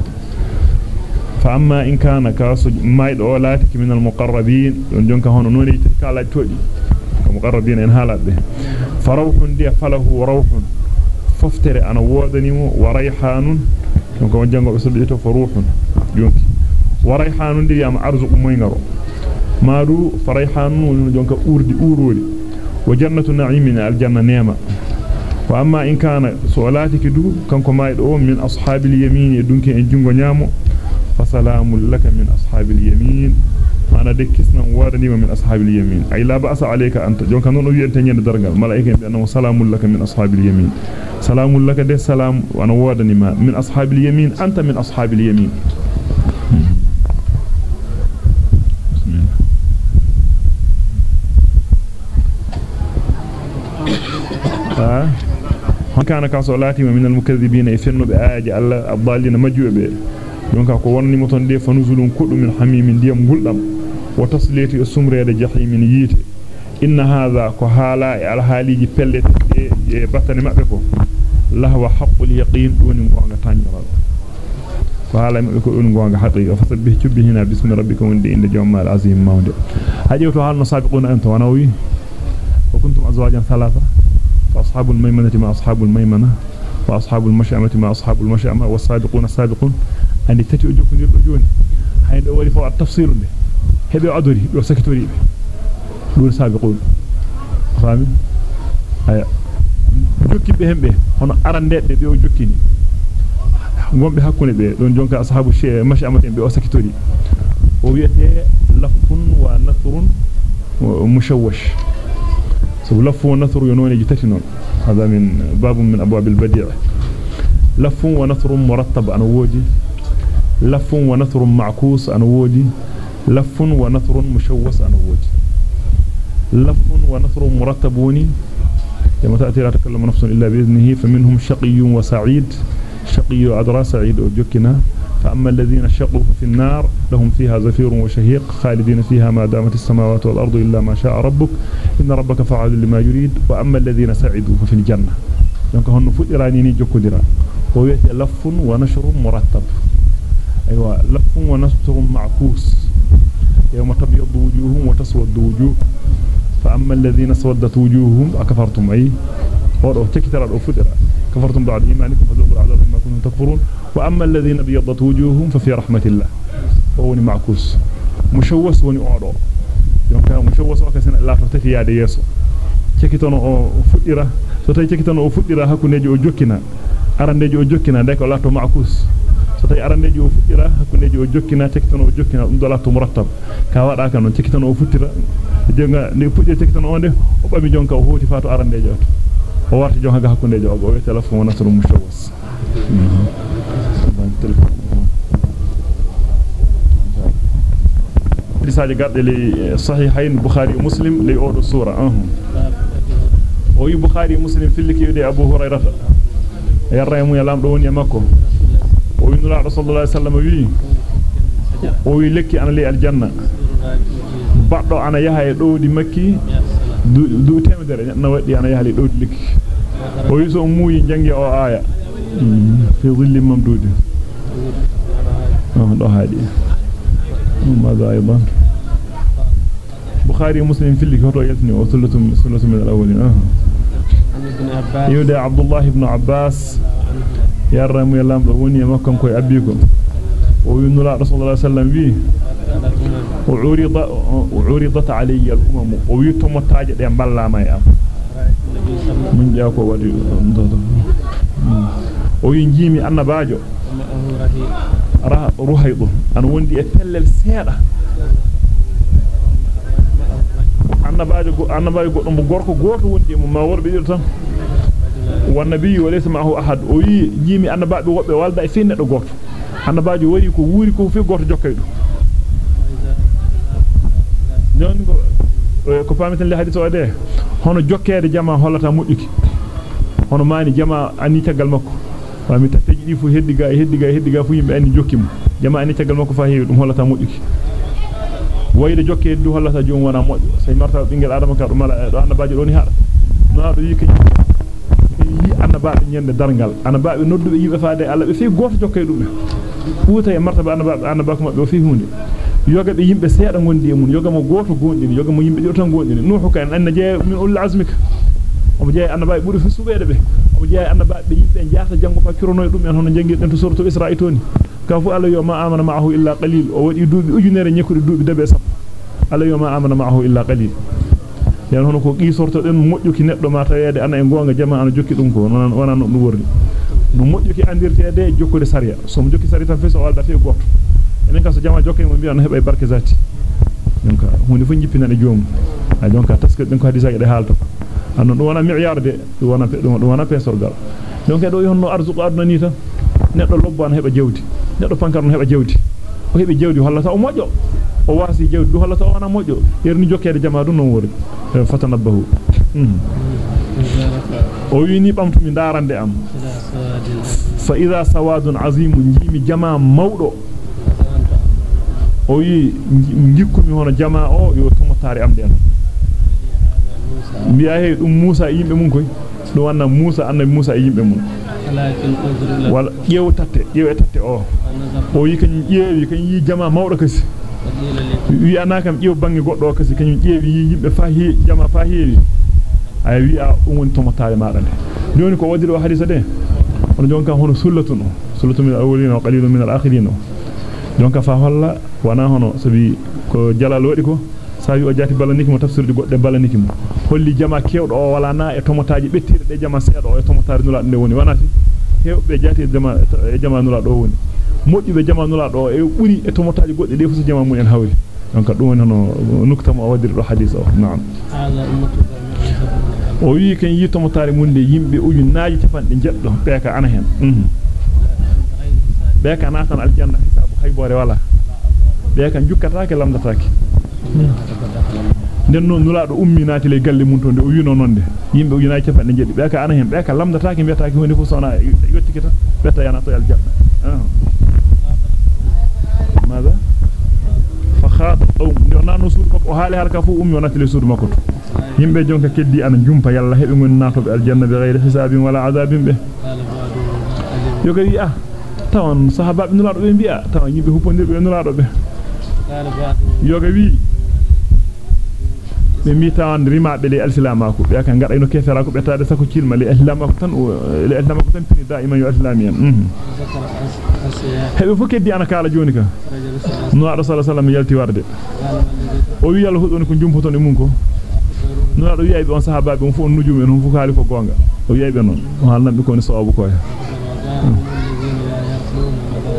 fa amma in kana kaso maydo o latiki min al muqarrabin don jonka hono noni kala toji ko muqarrabin en halabe farawhun dia falahu rawhun فافتر أنا وادنيو وريحان كما جنغ اسبيتو فروح جونك وريحان دي يام ارزق مينغرو ما دو فريحان جونك اوردي اورولي وجنه النعيم من الجنه نيما واما ان كان سؤالاتك دو كانكو مايد أو من اصحاب اليمين دونك ان جونغو نيامو فسلام لك من اصحاب اليمين أنا دكسنا وارني من أصحاب اليمين. أي لا بأس عليك أنت. جون كانوا نبي أنت يند درجة. ملائكة بأنه سلام لك من أصحاب اليمين. سلام لك ده سلام. وأنا وارني ما من أصحاب اليمين. أنت من أصحاب اليمين. ها؟ كان كاسولاتي من المكذبين يفنوا بآيات الله الضالين مجوبة. donc ko wonni mo ton de fanuzulun kudum min hamimin diyam وتسليت السمر إلى من يجيت إن هذا كهالا على هالي جبلت بطن مأبكو. له حق اليقين ونقوان تاني رضا. فهالا مأبكو ونقوان حقيقة. فسبه هنا. بسم ربك وندي إن جوما العظيم ما وندي هاي جوتو سابقون أنت ونوي وكنتم أزواجا ثلاثة. فأصحاب الميمنة مع أصحاب الميمنة. وأصحاب المشأمة مع أصحاب المشأمة. والسابقون السابقون. أن تتأجوكم جرجون هاي الأول فوق التفصيل هبي عدري وسكتوري دون سابقون فاهمين هيا. جوكي بهم به هنا أرندت بيبي وجوكيني قوم بهكوني به دون جونك أصحاب الشيء مش أمتين بوسكتوري وبيته لف ونثر مشوش. سو لف ونثر ينوني جتتنون هذا من باب من أبواب البديع. لف ونثر مرتب أنا وودي. لف ونثر معكوس أنا وودي. لف ونثر مشوس أنا وودي لف ونثر مرتبوني لما تأتي لا تكلم نفس إلا بإذنه فمنهم شقي وسعيد. شقي أدرى سعيد أجكنا. فأما الذين شقوا في النار لهم فيها زفير وشهيق خالدين فيها ما دامت السماوات والأرض إلا ما شاء ربك. إن ربك فعال لما يريد. وأما الذين سعدوا ففي الجنة. donc honno fudirani ni laffun wa nashrun murattab aywa laffun wa nashrun ma'kus يوم تبيض وجوههم وتسود وجوه. فأما الذين سودت وجوههم أكفرتم أي؟ فأرؤوا تكتر الأفتر كفرتم بعد إيمانكم فذوقوا العذاب بما كنتم تكفرون. وأما الذين بيضت وجوههم ففي رحمة الله. وهو معكوس. مشوس ونعرو يوم كان مشوس وكسن الله فتفي يا ديسو تكتن أفتر فتكتن أفتر هكو نجو جوكنا. أرى نجو جوكنا ديك الله معكوس. So tay arandeji o fuddira hakundeji o jokkina cekitono o jokkina dum do lato murattab ka wada kan non cekitono o futtira jenga ne pudde cekitono onde o bami jonka o hoti fato arandeji o o warti jonka hakundeji o go we telefon wona to mushawwas risaje gadde li sahihayn bukhari muslim li odo sura ahum o yi bukhari muslim filliki yude abu hurairata yarra mu yalam do woni makko alaihi wasallam o wi lekki ana li aljanna baddo ana yaha e dowdi makki du temedere na wadi ana yaha li dowdi lekki o wi so muuyi jangi o aya fi dhilli mamdud do haadi ماذا أيضا بخاري مسلم في اللي كتو يتني وثلث ثلث من الأولين آه. يودع عبد الله بن عباس يرى مو يلام وني مكم كوي أبيكم وينلا رسول الله صلى الله عليه وسلم بي وعرض وعرضت علي الأمم. ويتم تاج دي بلا ما يام من جاكو ودي. وينجيمي أنباجو ruhaydo an wondi e pellel seeda annabaajo go annabaajo goddo gorko goto wondi mo ma worbe dir tan والنبي وليس معه أحد. أي جيمي أنا بعد بوقت والد أسين نتقول أنا بعد وريكو وريكو في قرط جوكيد جون كفاية مثل اللي هذي سواده هون جوكيد جماعة هلا تموتك هون ماني جماعة أني تقل مكو. فمن تجدي في هدي جا هدي جا هدي جا في يوم أني جوكيم جماعة أني تقل مكو فهيم هلا تموتك way de jokke du halata joom wana mo say marta bingel adama kar mala do anda baaji yi annabaabe nyende dargal annabaabe noddube yimbe faade alla be fi goto jokkay dum fuuta e martaba annabaabe annabaaku mabbe fi hunde yoga be yimbe seeda gondi e mun yoga mo goto gondini yoga mo yimbe do tan gondini nuhu kan an je min ul azmika o je annabaabe buri fi subede be o je annabaabe yimbe jaata jango fa kirono dum en hono jangi den to suratu isra'i toni ka fu alla yoma amana ma'ahu illa qalil o wadi duubi ujunere nyekude duubi dabe sappo alla yoma amana ma'ahu illa qalil yan hono ko qisorto den mojjuki neddo ma tawede ana e gonga jama ana jokki dum ko non wana no dum wordi no mojjuki andirtede jokkude sariya so mo jokki sariya tan feso walda fe goto enen ka so jama jokke mo bi'a no heba barke zati donc hunde fu jippinane joom a donc taske den ko hadisa de halto anno do wana mi'yar de do wana do wana pesorgal donc do yonno arzuqu aduna ni tan neddo lobbo an heba jewdi neddo pankar no heba jewdi o hebi jewdi hollata o mojo o wasi jewdi du hollata o wana mojo yerni jokkede jama dum non wori fatanabbahu o yini bamtumi darande am fa idha sawadun azimun jimi jama mawdo o yi jikkumi hono jama o yo tomotare am den biya he dum Musa yimbe mun koy do wanna Musa annabi Musa e yimbe mun wala ƴeew tatte e tatte o o yi kany ƴeewi kany yi jama mawdo kasi wi anakam ƴeew bangi goddo kasi kany ƴeewi yi yimbe fa he jama fa heewi ay wi a um won tomotare maada de joni ko wadiro hadisa de on jonka hono sullatun sullatun min al-awwalin wa qalilun min al-akhirin jonka fa holla wana hono sabi ko jalal wadi ko sa wi o jati balaniki mo tafsirde godde balaniki mo holli jama kewdo o wala na e tomotaaji bettide de jama seedo o e tomotare nula de woni wana fi hewbe jati jama e jama nula do woni moddibe jama nula do e buri e tomotaaji godde de fu so jama mun en hawri donc dum woni hono nukta mo wadiri do hadith o na'am o wi ken yi tomotare mun de yimbe ujunnaaji tafande jeddo be ka ana hen be ka natan aljanna hisabu haybore wala be ka jukkataake lamdataake den non nulaado ummi naati le galle mun tonde o wino nonde yimbe ujunnaaji tafande jeddi be ka ana hen be ka lamdataake mbiyataake hunde fu sona yottikita betta yana to aljanna ماذا فخاط قوم نانو سود مako haali harka fu ummi onati le sud makko yimbe jonka keddi ana jumpa yalla hebe ngon natobe aljanna bi ghayri hisabin wala adabin be yoga wi ah tawan sahaba be nulaado be bi'a tawan yimbe hupondirbe nulaado be yoga wi be mi tawan rimaabe le alislamako be kan ngada ino kefera ko be taade sako cilma le islamako tan le islamako tan pini daiman yo islamiyan hebe fu keddi ana kala joni ka nulaado sallallahu alaihi yalti warde o wi yalla hudoni ko jumpoton e mun ko no do wi'ay be on sahaba be on fu on nujum en on fu kaali ko gonga o wi'ay be non o halnambe ko ni sawabu ko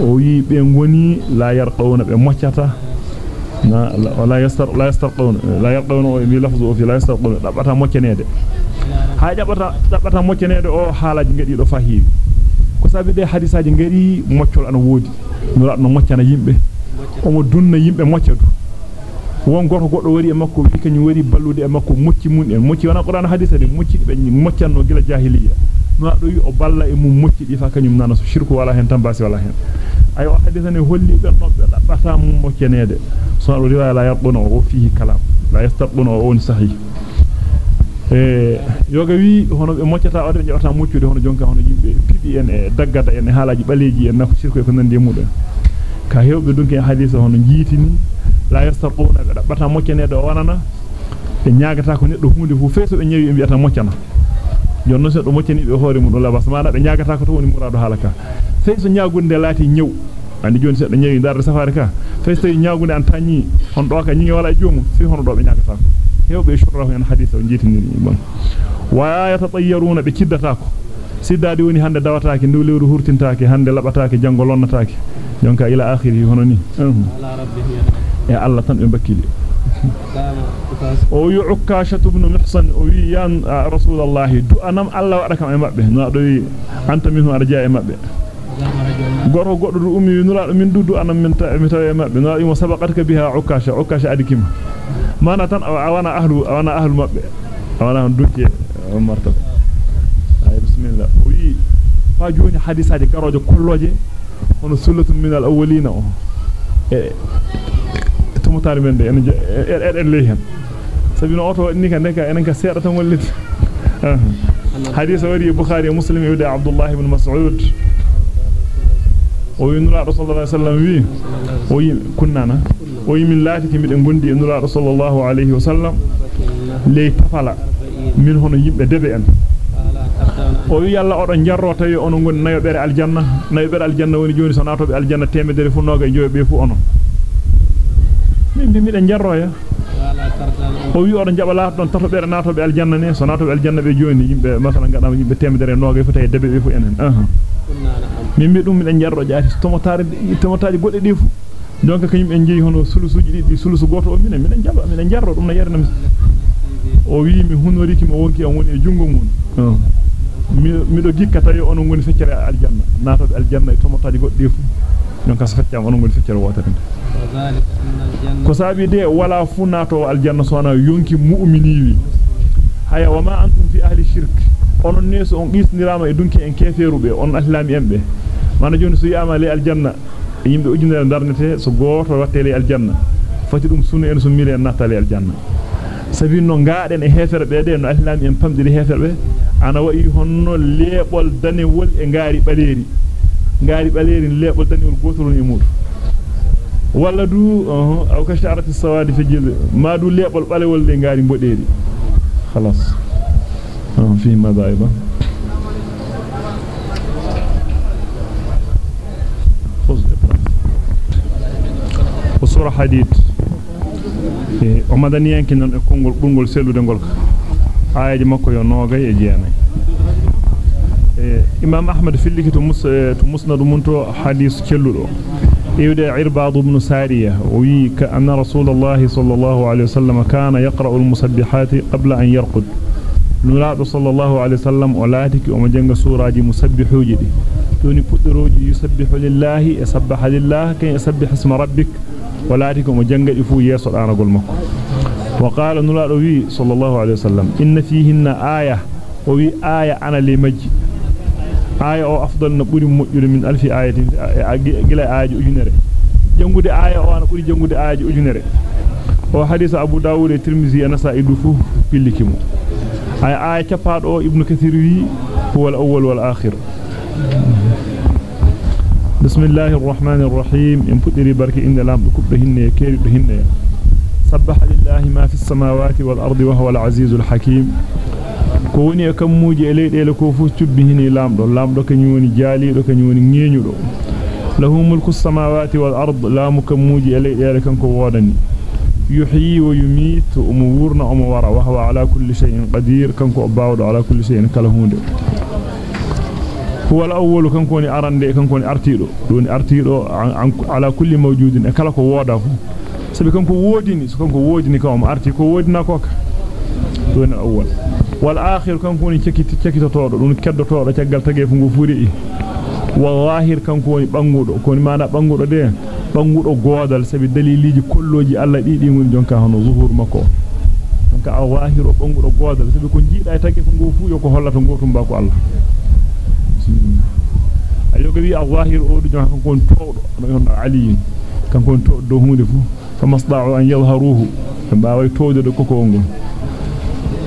o wi be ngoni la yarqawna be moccata la yarqawna o mi lafzu fi la yastarqawna dabata moccenede ha jabata dabata moccenede o haalaji ngadi do fahiwi ko sabi de hadisaaji ngari moccol ana wodi no no moccana yimbe o mo dunna yimbe moccadu won goto goddo wari e makko wi kany wari ballude e makko mocci mun en mocci wana qur'an hadisa de mocci be moccanno gila jahiliya no do wi o balla e mum mocci di fa kanyum nana so shirku wala hen tambasi wala hen ay o hadisa ne holli be no be dabbata mum moccenede so do riwaya la yaqbuna o fihi kalam la yastaqbuna o on sahih e yoga wi hono be moccata o de jawata moccude hono jonka hono yimbe pibi en e daggada en e halaji baleji en nako shirku e ko nandi mudum ka hewbe dunki hadisa hono jitini la yastarquna be dabbata moccenede o wanana be nyaagata ko neddo hunde fu feeso be nyawi be biata moccana jonno se do moccani be hoore mun la bas mana be nyaagata ko to woni murado halaka feeso nyaagunde laati nyew andi joni se do nyawi darde safari ka feeso nyaagunde an tanni hon do ka nyingi wala joomu fi hono do be nyaagata ko hewbe shurrahu en hadisa o jitini bon wa yatatayyaruna be kiddata ko siddadi woni hande dawataake ndu lewru hurtintaake hande labataake jango lonnataake jonka ila akhiri hono ni e Allah tan be bakkili du anam Allah wada kam e mabbe no do wi anta minhu arja e mabbe goro goddo du ummi nura min dudu anam min ta mi tawe mabbe no imo sabaqatka biha ukasha ukasha adikima mana tan awana ahlu awana ahlu mabbe awana dukke martaba ay bismillah o wi fa joni hadisaaje garoje kolloje hono sullatun min al-awwalina o e tumutari men de en en ley hen sabi no oto ni kan deka enen ka seeda tan wallit hadith wari bukhari muslim yuda abdullah ibn mas'ud o rasulullah sallallahu alaihi wasallam wi o yi kunnana o yi min laati miden gondi e nura sallallahu alaihi wasallam ley tafala min hono yimbe debe en o wi yalla odon jarro tawi onon ngoni nayobere aljanna nayobere aljanna woni joni so natobe aljanna temedere fu noga jobe fu onon min bi miden jarro ya o wi odon jabala don tatobere natobe aljanna ne so natobe aljanna be joni yimbe masala ngadama yimbe temedere noga fu tawi debe be fu enen min bi dum miden jarro jaati tomotare tomotaji godde di fu donc kanyum en jeyi hono sulusuji di sulusu goto o minen miden jaba miden jarro dum na yarna o wi mi hunoriki mo wonki on woni e jungo mun mido gikkata yo onon ngoni feccere aljanna natobe aljanna e tomotaji goddi fu non ka feccam onon ngoni feccere wotere ko sabi de wala fu nato aljanna sona yonki mu'miniwi haya wama antum fi ahli shirk onon neso on gisnirama e dunki en keferube on aslami embe mana joni so yama le aljanna yimbe ujunere darnete so goto watte le aljanna fati dum sunu en so mile en natale aljanna sabi no ngaaden e heferbe de no aslami en pamdiri heferbe ana wa'i honno leebol danewol e ngaari baleeri ngaari baleeri leebol danewol gotol e mudu walla du aw kasharati sawadi fi jil ma du leebol balewol le ngaari bodeeri خلاص في مذاهب وصورة حديد o madaniyanki non e kongol burgol sellude gol aayaji makko yo noogay e jeenay imam ahmad filliki to mus to musnad munto hadith celludo iwde irbad ibn sariya wi ka anna rasulullah sallallahu alayhi wasallam kana yaqra'u al-musabbihat qabla an yarqud nuraado sallallahu alayhi wasallam o laatiki o mo janga suraji musabbihuji di doni puddoroji yusabbihu lillahi e sabbaha lillahi kay sabbih isma rabbik ولاتي كما جنغدي فو يسو دانغول مكو وقال نولادو وي صلى الله عليه وسلم ان فيهن إيه وي إيه أنا لي مجي إيه أو افضل نبوري مجور من الف إيه غلا إيه اجنره جنغودي إيه أو أنا بوري جنغودي إيه اجنره o hadith abu dawud e tirmizi ana sa'idu fu pillikimo ay ay capado ibn kathir wi huwa al-awwal wal akhir بسم الله الرحمن الرحيم ان فدري بركي ان لام كبهن كير بهن سبح لله ما في السماوات والارض وهو العزيز الحكيم كوني كموجي اليدele ko fu cubbihini lamdo lamdo kanyoni jali do kanyoni ngenyudo lahu mulku السماوات والارض لا مكموجي اليدele kanko wodani yuhyi wa yumiitu umurna umwara wa huwa ala kulli shay'in qadir kanko baawdo ala kulli shay'in kala hunde هو الأول كان كوني أرندي كان كوني أرتيدو دون أرتيدو على كل موجود كلا كو ودا سبي كان كو ووديني كان كو ووديني كوم أرتي كو وودنا كوك دون الأول والآخر كان كوني تشكي تطور دون كدو تطور تشغل تجي فنغو فوري والظاهر كان كوني بانغودو كوني مانا بانغودو دي بانغودو غودال سبي دليليجي كلوجي الله makko donc a wahiru bangudo godal sabi ko jiida tagge ko go fu yo ko hollata gotum ba ko Allah ayoga wi al-zahir o du jon kon towdo no ali kan kon to do hunde fu famasda'u an yadhharuhu baaway towdo do koko ngol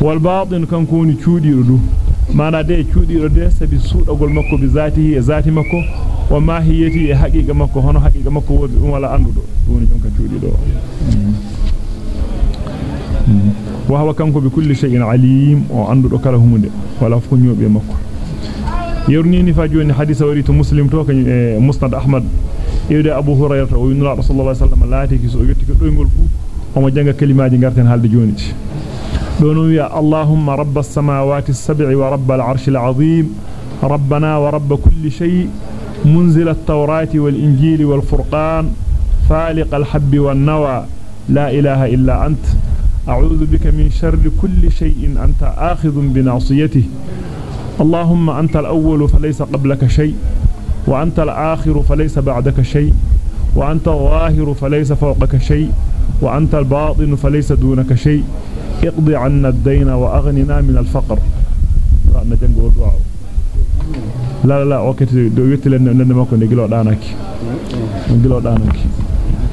wal batin kan koni cuudido du mana de cuudido de sabi suudagol makko bi zatihi e zati makko wa mahiyati e haqiqa makko hono haqiqa makko wodi dum wala andudo dum jonka cuudido wa huwa kanko bi kulli shay'in alim o andudo kala hunde wala fu nyobe makko يرنيني فاجوني حديث وريت مسلم تو كان مسند احمد يودي ابو هريره وينلا رسول الله صلى الله عليه وسلم لاتي سو يتي دويغول فو وما جانغا كلماجي غارتن حالde جونيتي دونو يا اللهم رب السماوات السبع ورب العرش العظيم ربنا ورب كل شيء منزل التوراة والإنجيل والفرقان فالق الحب والنوى لا إله إلا أنت. أعوذ بك من شر كل شيء أنت آخذ بناصيته. اللهم أنت الأول فليس قبلك شيء وأنت الآخر فليس بعدك شيء وأنت الظاهر فليس فوقك شيء وأنت الباطن فليس دونك شيء. اقضي عنا الدين وأغننا من الفقر لا لا لا وقت دو يتل نن مako ne gilo danaki gilo danaki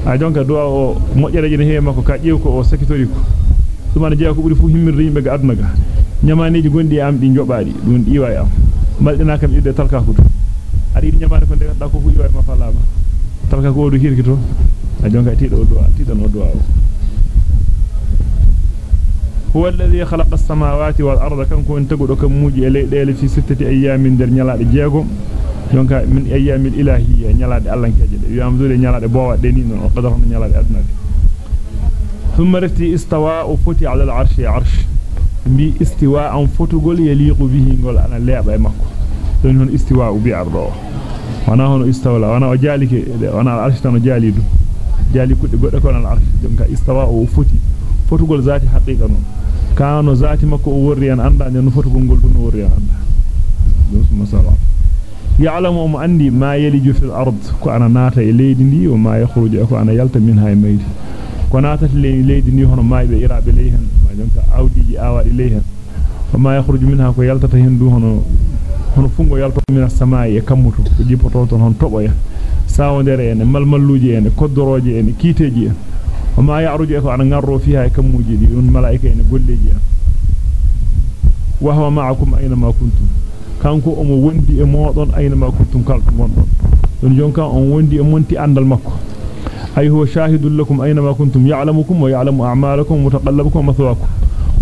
a jonka do o mojjere jene he mako ka jew ko o sekitori ko sumana jeya ko buri fu himmirde yimbe ga aduna ga nyamaneji gondi am di jobaadi dun diwa am maldina kam idde talka ko ari nyamane ko de da ko fu iwa ma falama talka ko do hirkito a jonka tido do tido no do هو الذي خلق السماوات والأرض. كان كون تغدو كم موجي ليدل في ستة أيام در نيلاد جيغو. دونك من أيام الإلهية. نيلاد الله كجد يام زول نيلاد بوا دني نون. قدر نيلاد أدنى. ثم رتي استواء فتي على العرش. عرش. بي استواء فتغول يليق به. غول أنا ليبا مكو دون هون استواء بي ارضو وأنا هون استوى وأنا وجالك وأنا العرش تانو جالي دو. جالي كودي غودو كون العرش. دونك استواء فتي فتغول ذاتي حقيقة نون. كانو ذاتي مكو وري ان اندا نو فتغول غول دون وري اندا دوس مسالا يعلم ام عندي ما يلج في الأرض كو أنا ناتا ليدي دي وما يخرج كو أنا يلتا منها ley hen ma jonka awdiji awaadi ley hen ma yakhruju minha ko yaltata hen du hono hono fungo yalto min as-samaa'i e kammuto ko jipoto ton hon toboya sawondere en malmalluji en koddoroje en kiteji en وما يعرج إذا أنغر فيها كم مجدين ملائكة إن قلّي جاء وهو معكم أينما كنتم. كانكو أم وندي أمواطن أينما كنتم كالكم وندن. لنجون كان أم وندي أمونتي عند المكو أي هو شاهد لكم أينما كنتم. يعلمكم ويعلم أعمالكم وتقلبكم ومثواكم.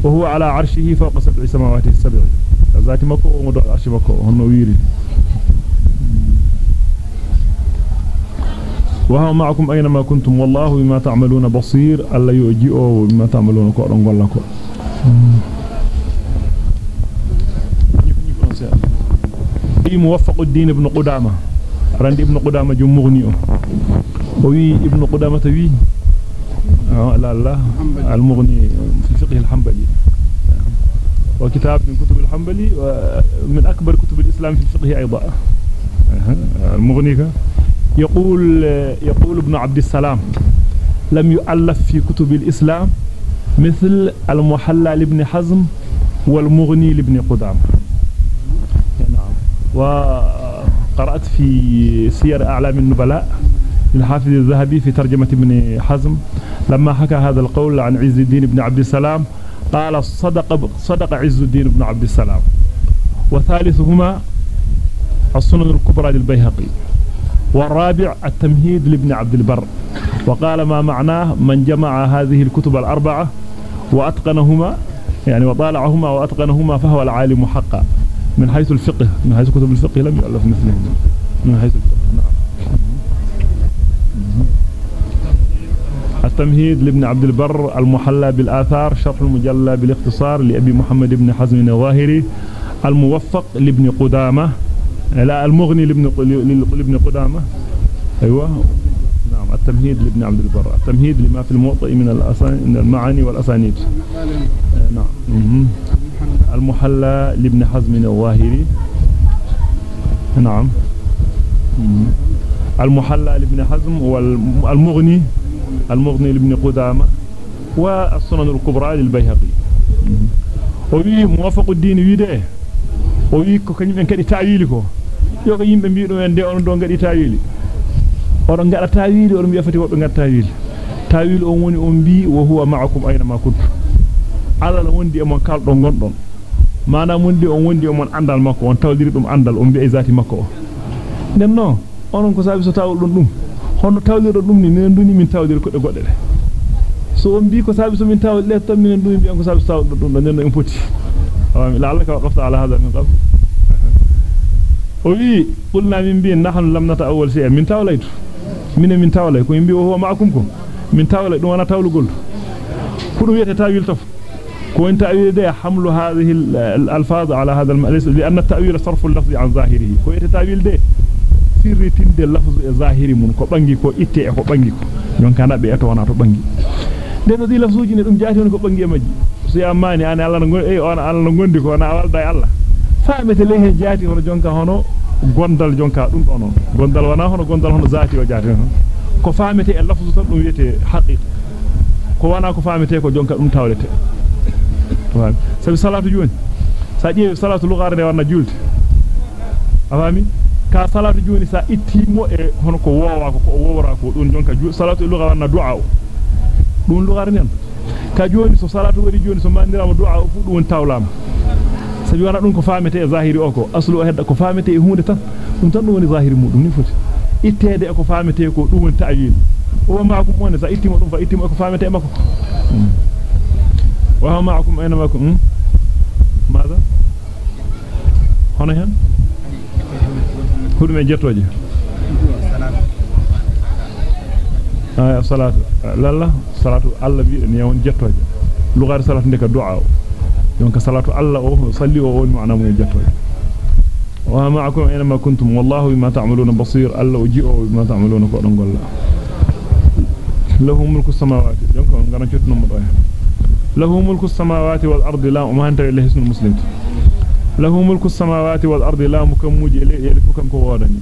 وهو على عرشه فوق سبع سماوات السبع. ذات مكو ومدع عرش مكو. هنو ويري. وهو معكم أينما كنتم والله بما تعملون بصير ألا يؤجئوا بما تعملون كورن غلكو في موفق الدين ابن قدامة؟ رند ابن قدامة جو مغني وي ابن قدامة وي لا لا. المغني في الفقه الحنبلي. وكتاب من كتب الحنبلي ومن أكبر كتب الإسلام في الفقه أيضا. المغني يقول يقول ابن عبد السلام لم يؤلف في كتب الإسلام مثل المحلى لابن حزم والمغني لابن قدامة. نعم. وقرأت في سير أعلام النبلاء للحافظ الذهبي في ترجمة ابن حزم لما حكى هذا القول عن عز الدين بن عبد السلام قال صدق صدق عز الدين بن عبد السلام. وثالثهما السنن الكبرى للبيهقي. والرابع التمهيد لابن عبد البر. وقال ما معناه من جمع هذه الكتب الأربعة وأتقنهما يعني وطالعهما وأتقنهما فهو العالم حقا من حيث الفقه من حيث كتب الفقه لم يؤلف مثله. من حيث الفقه نعم. التمهيد لابن عبد البر المحلى بالآثار شرح المجلى بالاختصار لأبي محمد بن حزم الظاهري الموفق لابن قدامة لا المغني لابن لابن قدامة. أيوة. نعم التمهيد لابن عبد البر. التمهيد لما في الموطئ من الأسان من المعاني والأسانيد. نعم. المحلى لابن حزم الظاهري نعم. المحلى لابن حزم والمغني المغني لابن قدامة والسنن الكبرى للبيهقي. وفي موافق الدين ويده وفي كنيم كدي تاويل كو yoga yimbe biido en de on do ngadi tawili odo ngada tawili odo biya fati wobbe ngada tawili tawili on woni on bi wa huwa ma'akum ayna ma kuntum ala la wondi e mon kaldo gondon mana wondi on wondi e mon andal makko on tawdiri dum andal on bi e zati makko o den no onon ko sabi so tawul dum dum hono tawdiro dum ni min duni min tawdiri ko de godde de so on bi ko sabi so min tawul le tan min duni bi on ko sabi so tawul dum den no en poti la Allah ka waqafta ala hada min qabl وي قلنا من بين نحن لم نتأول شيئا. من تاوليت من من تأولي. كو يمبي وهو معكم كو. من تأولي. دون أنا تاولغول كودو يته تأويل تف. كو ان تأويل ده حمل هذه الألفاظ على هذا المألس لأن التأويل صرف اللفظ عن ظاهره. كو يته تأويل ده sirri tinde lafzu e zahiri mun ko bangi ko itte e ko bangi ko don kana be eto wana to bangi den di lafzuji ne dum jaati on ko bangi e majji so yamani no no faamete le hen jaati hono jonka hono gondal jonka dum do non gondal wana hono gondal hono zaati o jaati ko faamete e lafzu tan dum wiete haqiqa ko wana ko faamete ko jonka dum tawlete sabi salatu joni sa ƴeewi salatu lughare ne warna julde afami ka salatu joni sa ittimo e hono ko wowa ko ko wowra ko dum jonka salatu lugha warna du'a dum lughare nen ka joni so salatu wadi joni so mandirama du'a fu dum tawlama sabi wana dum ko faamete e zahiri o ko aslu o hedda ko faamete e hunde tan dum tan woni zahiri mudum ni foti ittede e ko faamete ko dum woni ta'wil o maakum woni sa ittimo dum fa ittimo ko faamete makko wa ma'akum ayna makum ماذا hono hen hudume jettoje ay salatu lalla salatu alla bi en yawon jettoje lugar salatu ndeka du'a يوم كسلات الله أوه صلي أوه معناه من الجتوي ومعكم أينما كنتم. والله بما تعملون بصير. الله أجيئه بما تعملون فأرنق الله. له ملك السماوات. يوم كنت نمضيه له ملك السماوات والأرض لا وما أنت الا اسم المسلم له ملك السماوات والأرض لا مكموج إليه. يلفكم كوارني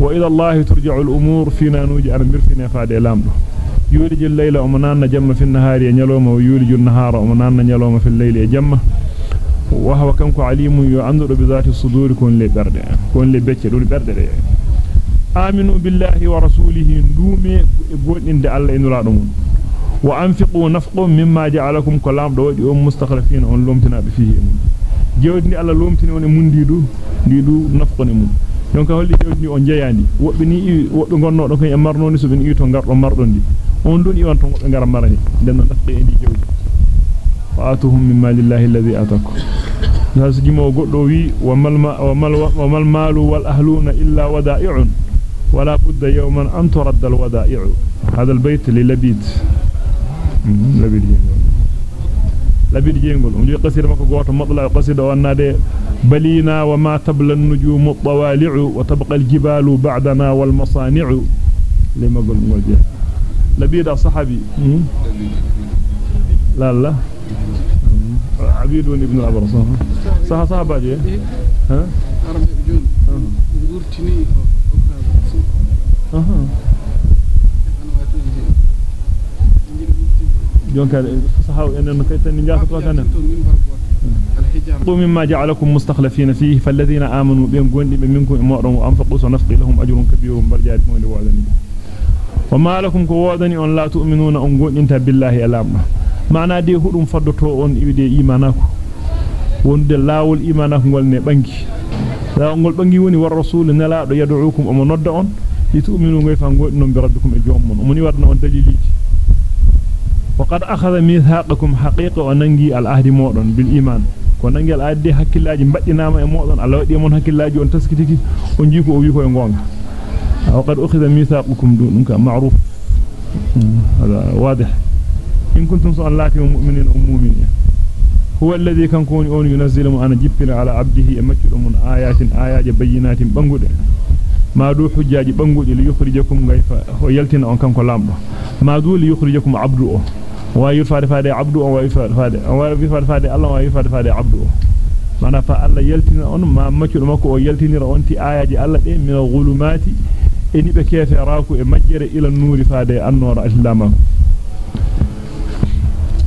وإلى الله ترجع الأمور. فينا نوجع المرفين فادي لامنه يولج الليل أمنان جم في النهار ينلوم ويولج النهار أمنان ينلوم في الليل يجم وهو كنك عليم يعنذر بذات الصدور كون لي برد. كون لي بيتش دون برد. آمنوا بالله ورسوله ندومي غودين دي الله إنو لا وأنفقوا نفقوا مما جعلكم كلام دودي أم مستخلفين أن لومتنا lomtini on e mundi du ndi du nafqone mun donc holli jewdi on jeyandi wobbe ni wobbe gonno do ko e marnoni so ben ito gardo mardon di on doni iwan to wobbe ngaram marani. Den nafqe e ndi jewdi. Faatuhum min malillahi alladhi ataku nasu jimo goddo wi wa mal wa mal wa mal malu wal ahluna illa wada'i'un ولا بد يوما أن ترد الودائع هذا البيت للبيد لبيد جينغول لبيد جينغول ونجي قصيدة مكو قوة مطلع قصيدة وأنادي بلينا وما تبلى النجوم الطوالع وتبقى الجبال بعدنا والمصانع لما قل مولجي لبيد الصحابي لا لا. عبيد ابن الأبرص صح صحابة جي ها؟ عربي بجون يقول kay tan jaatu to tan مما جعلكم مستخلفين فيه فالذين آمنوا بهم غوندي منكم مودon وأنفقوا سنفقي لهم أجر كبير برجات مون وادني وما لكم كو وادني ان لا تؤمنون de hudum faddoto on iwde imanako wonde laawol imanako ngol ne bangi laawol ngol bangi woni war rasul nala do yad'ukum o nodda on لتؤمنوا غيفا غودنون بربكم اجومون ومن ورنا on daliliji وقد اخذ ميثاقكم حقيقه وننغي العهد nangi al-ahdi hakkilaaji baddinaama e modon Allah wadi mon hakkilaaji on taskitiki on jiko o wi ko e gonga وقد اخذ ميثاقكم دون ka ma'ruf هذا واضح kuntum sallati mu'minin um mu'minin هو الذي كان كون on ينزل من أنا جبل على عبده مكدum آيات آيات بينات yaltina on kanko lamdo ma du li yukhrijakum abdu o wa yufade fade abdu o wa yufade fade wa yufade fade Allah wa yufade fade abdu o mana fa Allah yaltina on ma maccudo makko o yaltinira on ti ayaji Allah de min ghulumati eni be kefe raaku e majjere ila nuri fade annora al-islam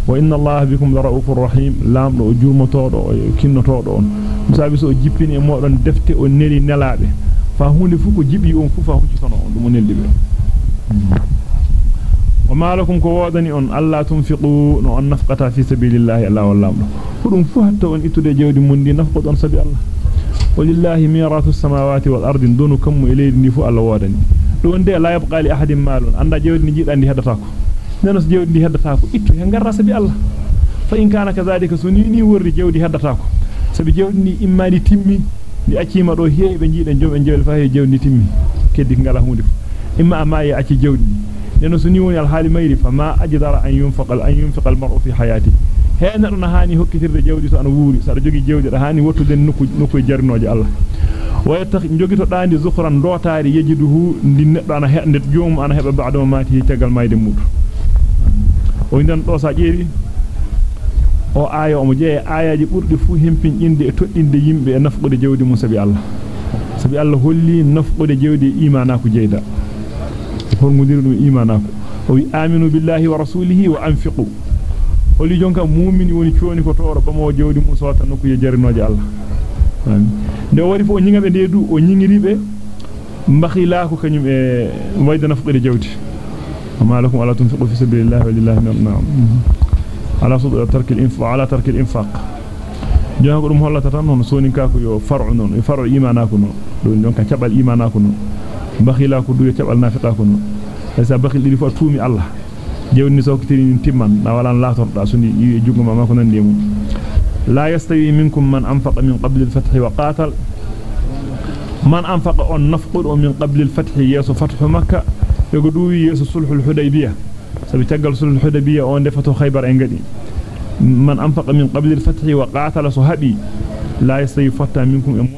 wa inna allaha bikum la raufur rahim lamdo o jurmotodo o kinnotodo on musabi so jippini e modon defte o neli nelabe fa hunde fu ko jibi on fu fa huccitono on dum neldi be وما لكم كوادني أن ألا تنفقوا نو أن نفقتا في سبيل الله الله والله فدum fu hatta on itude jewdi mundi nafqo don sabi Allah ولله ميراث السماوات والأرض دون كم إليه نفو الله ودان دون دي لا يبقى لأحد مال عند جيود ني جيدان دي هداتاكو ننس جيود دي هداتاكو ايتو هنغار راس بي الله. فإن كان كذلك سنيني وري جيود دي هداتاكو سبي جيود ني ايماني تيمي دي اكيما دو هيي بي جيدان جوبن جيول فاهي جيود ني تيمي كدي غالا هوندي إما أما يا اكي جيود لنسني وني الحال ميري فما أجدر أن ينفق أن ينفق المرء في حياتي هنا رنهاني هو كثير الجودي سأنا ووري سأرجوكي جودي رهاني وطل نكو نكو جرنو جي الله. ويتخ نجوكي تطاني زخرا روتاري يجده لنقر أنا هي أنت يوم أنا هي بعد ما ماتي تقل مايد مور وإندان طوصا جيري أو آية ومجيه آية جبور دفو همفين إندي أتوتين دي يمبي نفقد جودي من سبي الله. سبي الله هولي نفقد جودي إيمانا كجيدا hormudir dum imana ko o wi aminu billahi wa rasulihi wa anfiqu holli jonka mu'mini woni cioni ko toro bamo jewdi mun sota nokku ye jarinoje Allah nde wari fo o nyingabe ndedu o nyingiribe mbakhila ko kanyum e wayda nafqude jewdi amma lakum ala tunfiqu fi sabilillahi wa lillahi na'am على صد ترك الانفاق على ترك الانفاق جاء قدم هلا تتنون سونين كاكو يو فرع نون فرع ايماناكو نون دون دونك تبال نون بخيلا كو دو تبال نافقاكو نون لسا بخيل دي فو تومي الله جewni sawkitini timman na walan latorda suni yi jugo ma ko la yastawi minkum man anfaqa min qabli al-fath wa qatal man anfaqa on nafqud min qabli al-fath yasu fathu makkah yogo duwi yesu sulhul hudaybiyah sabi tagal sulhul hudaybiyah on defato khaybar en gadi man anfaqa min qabli al-fath wa qatala so habi la yastawi fatta minkum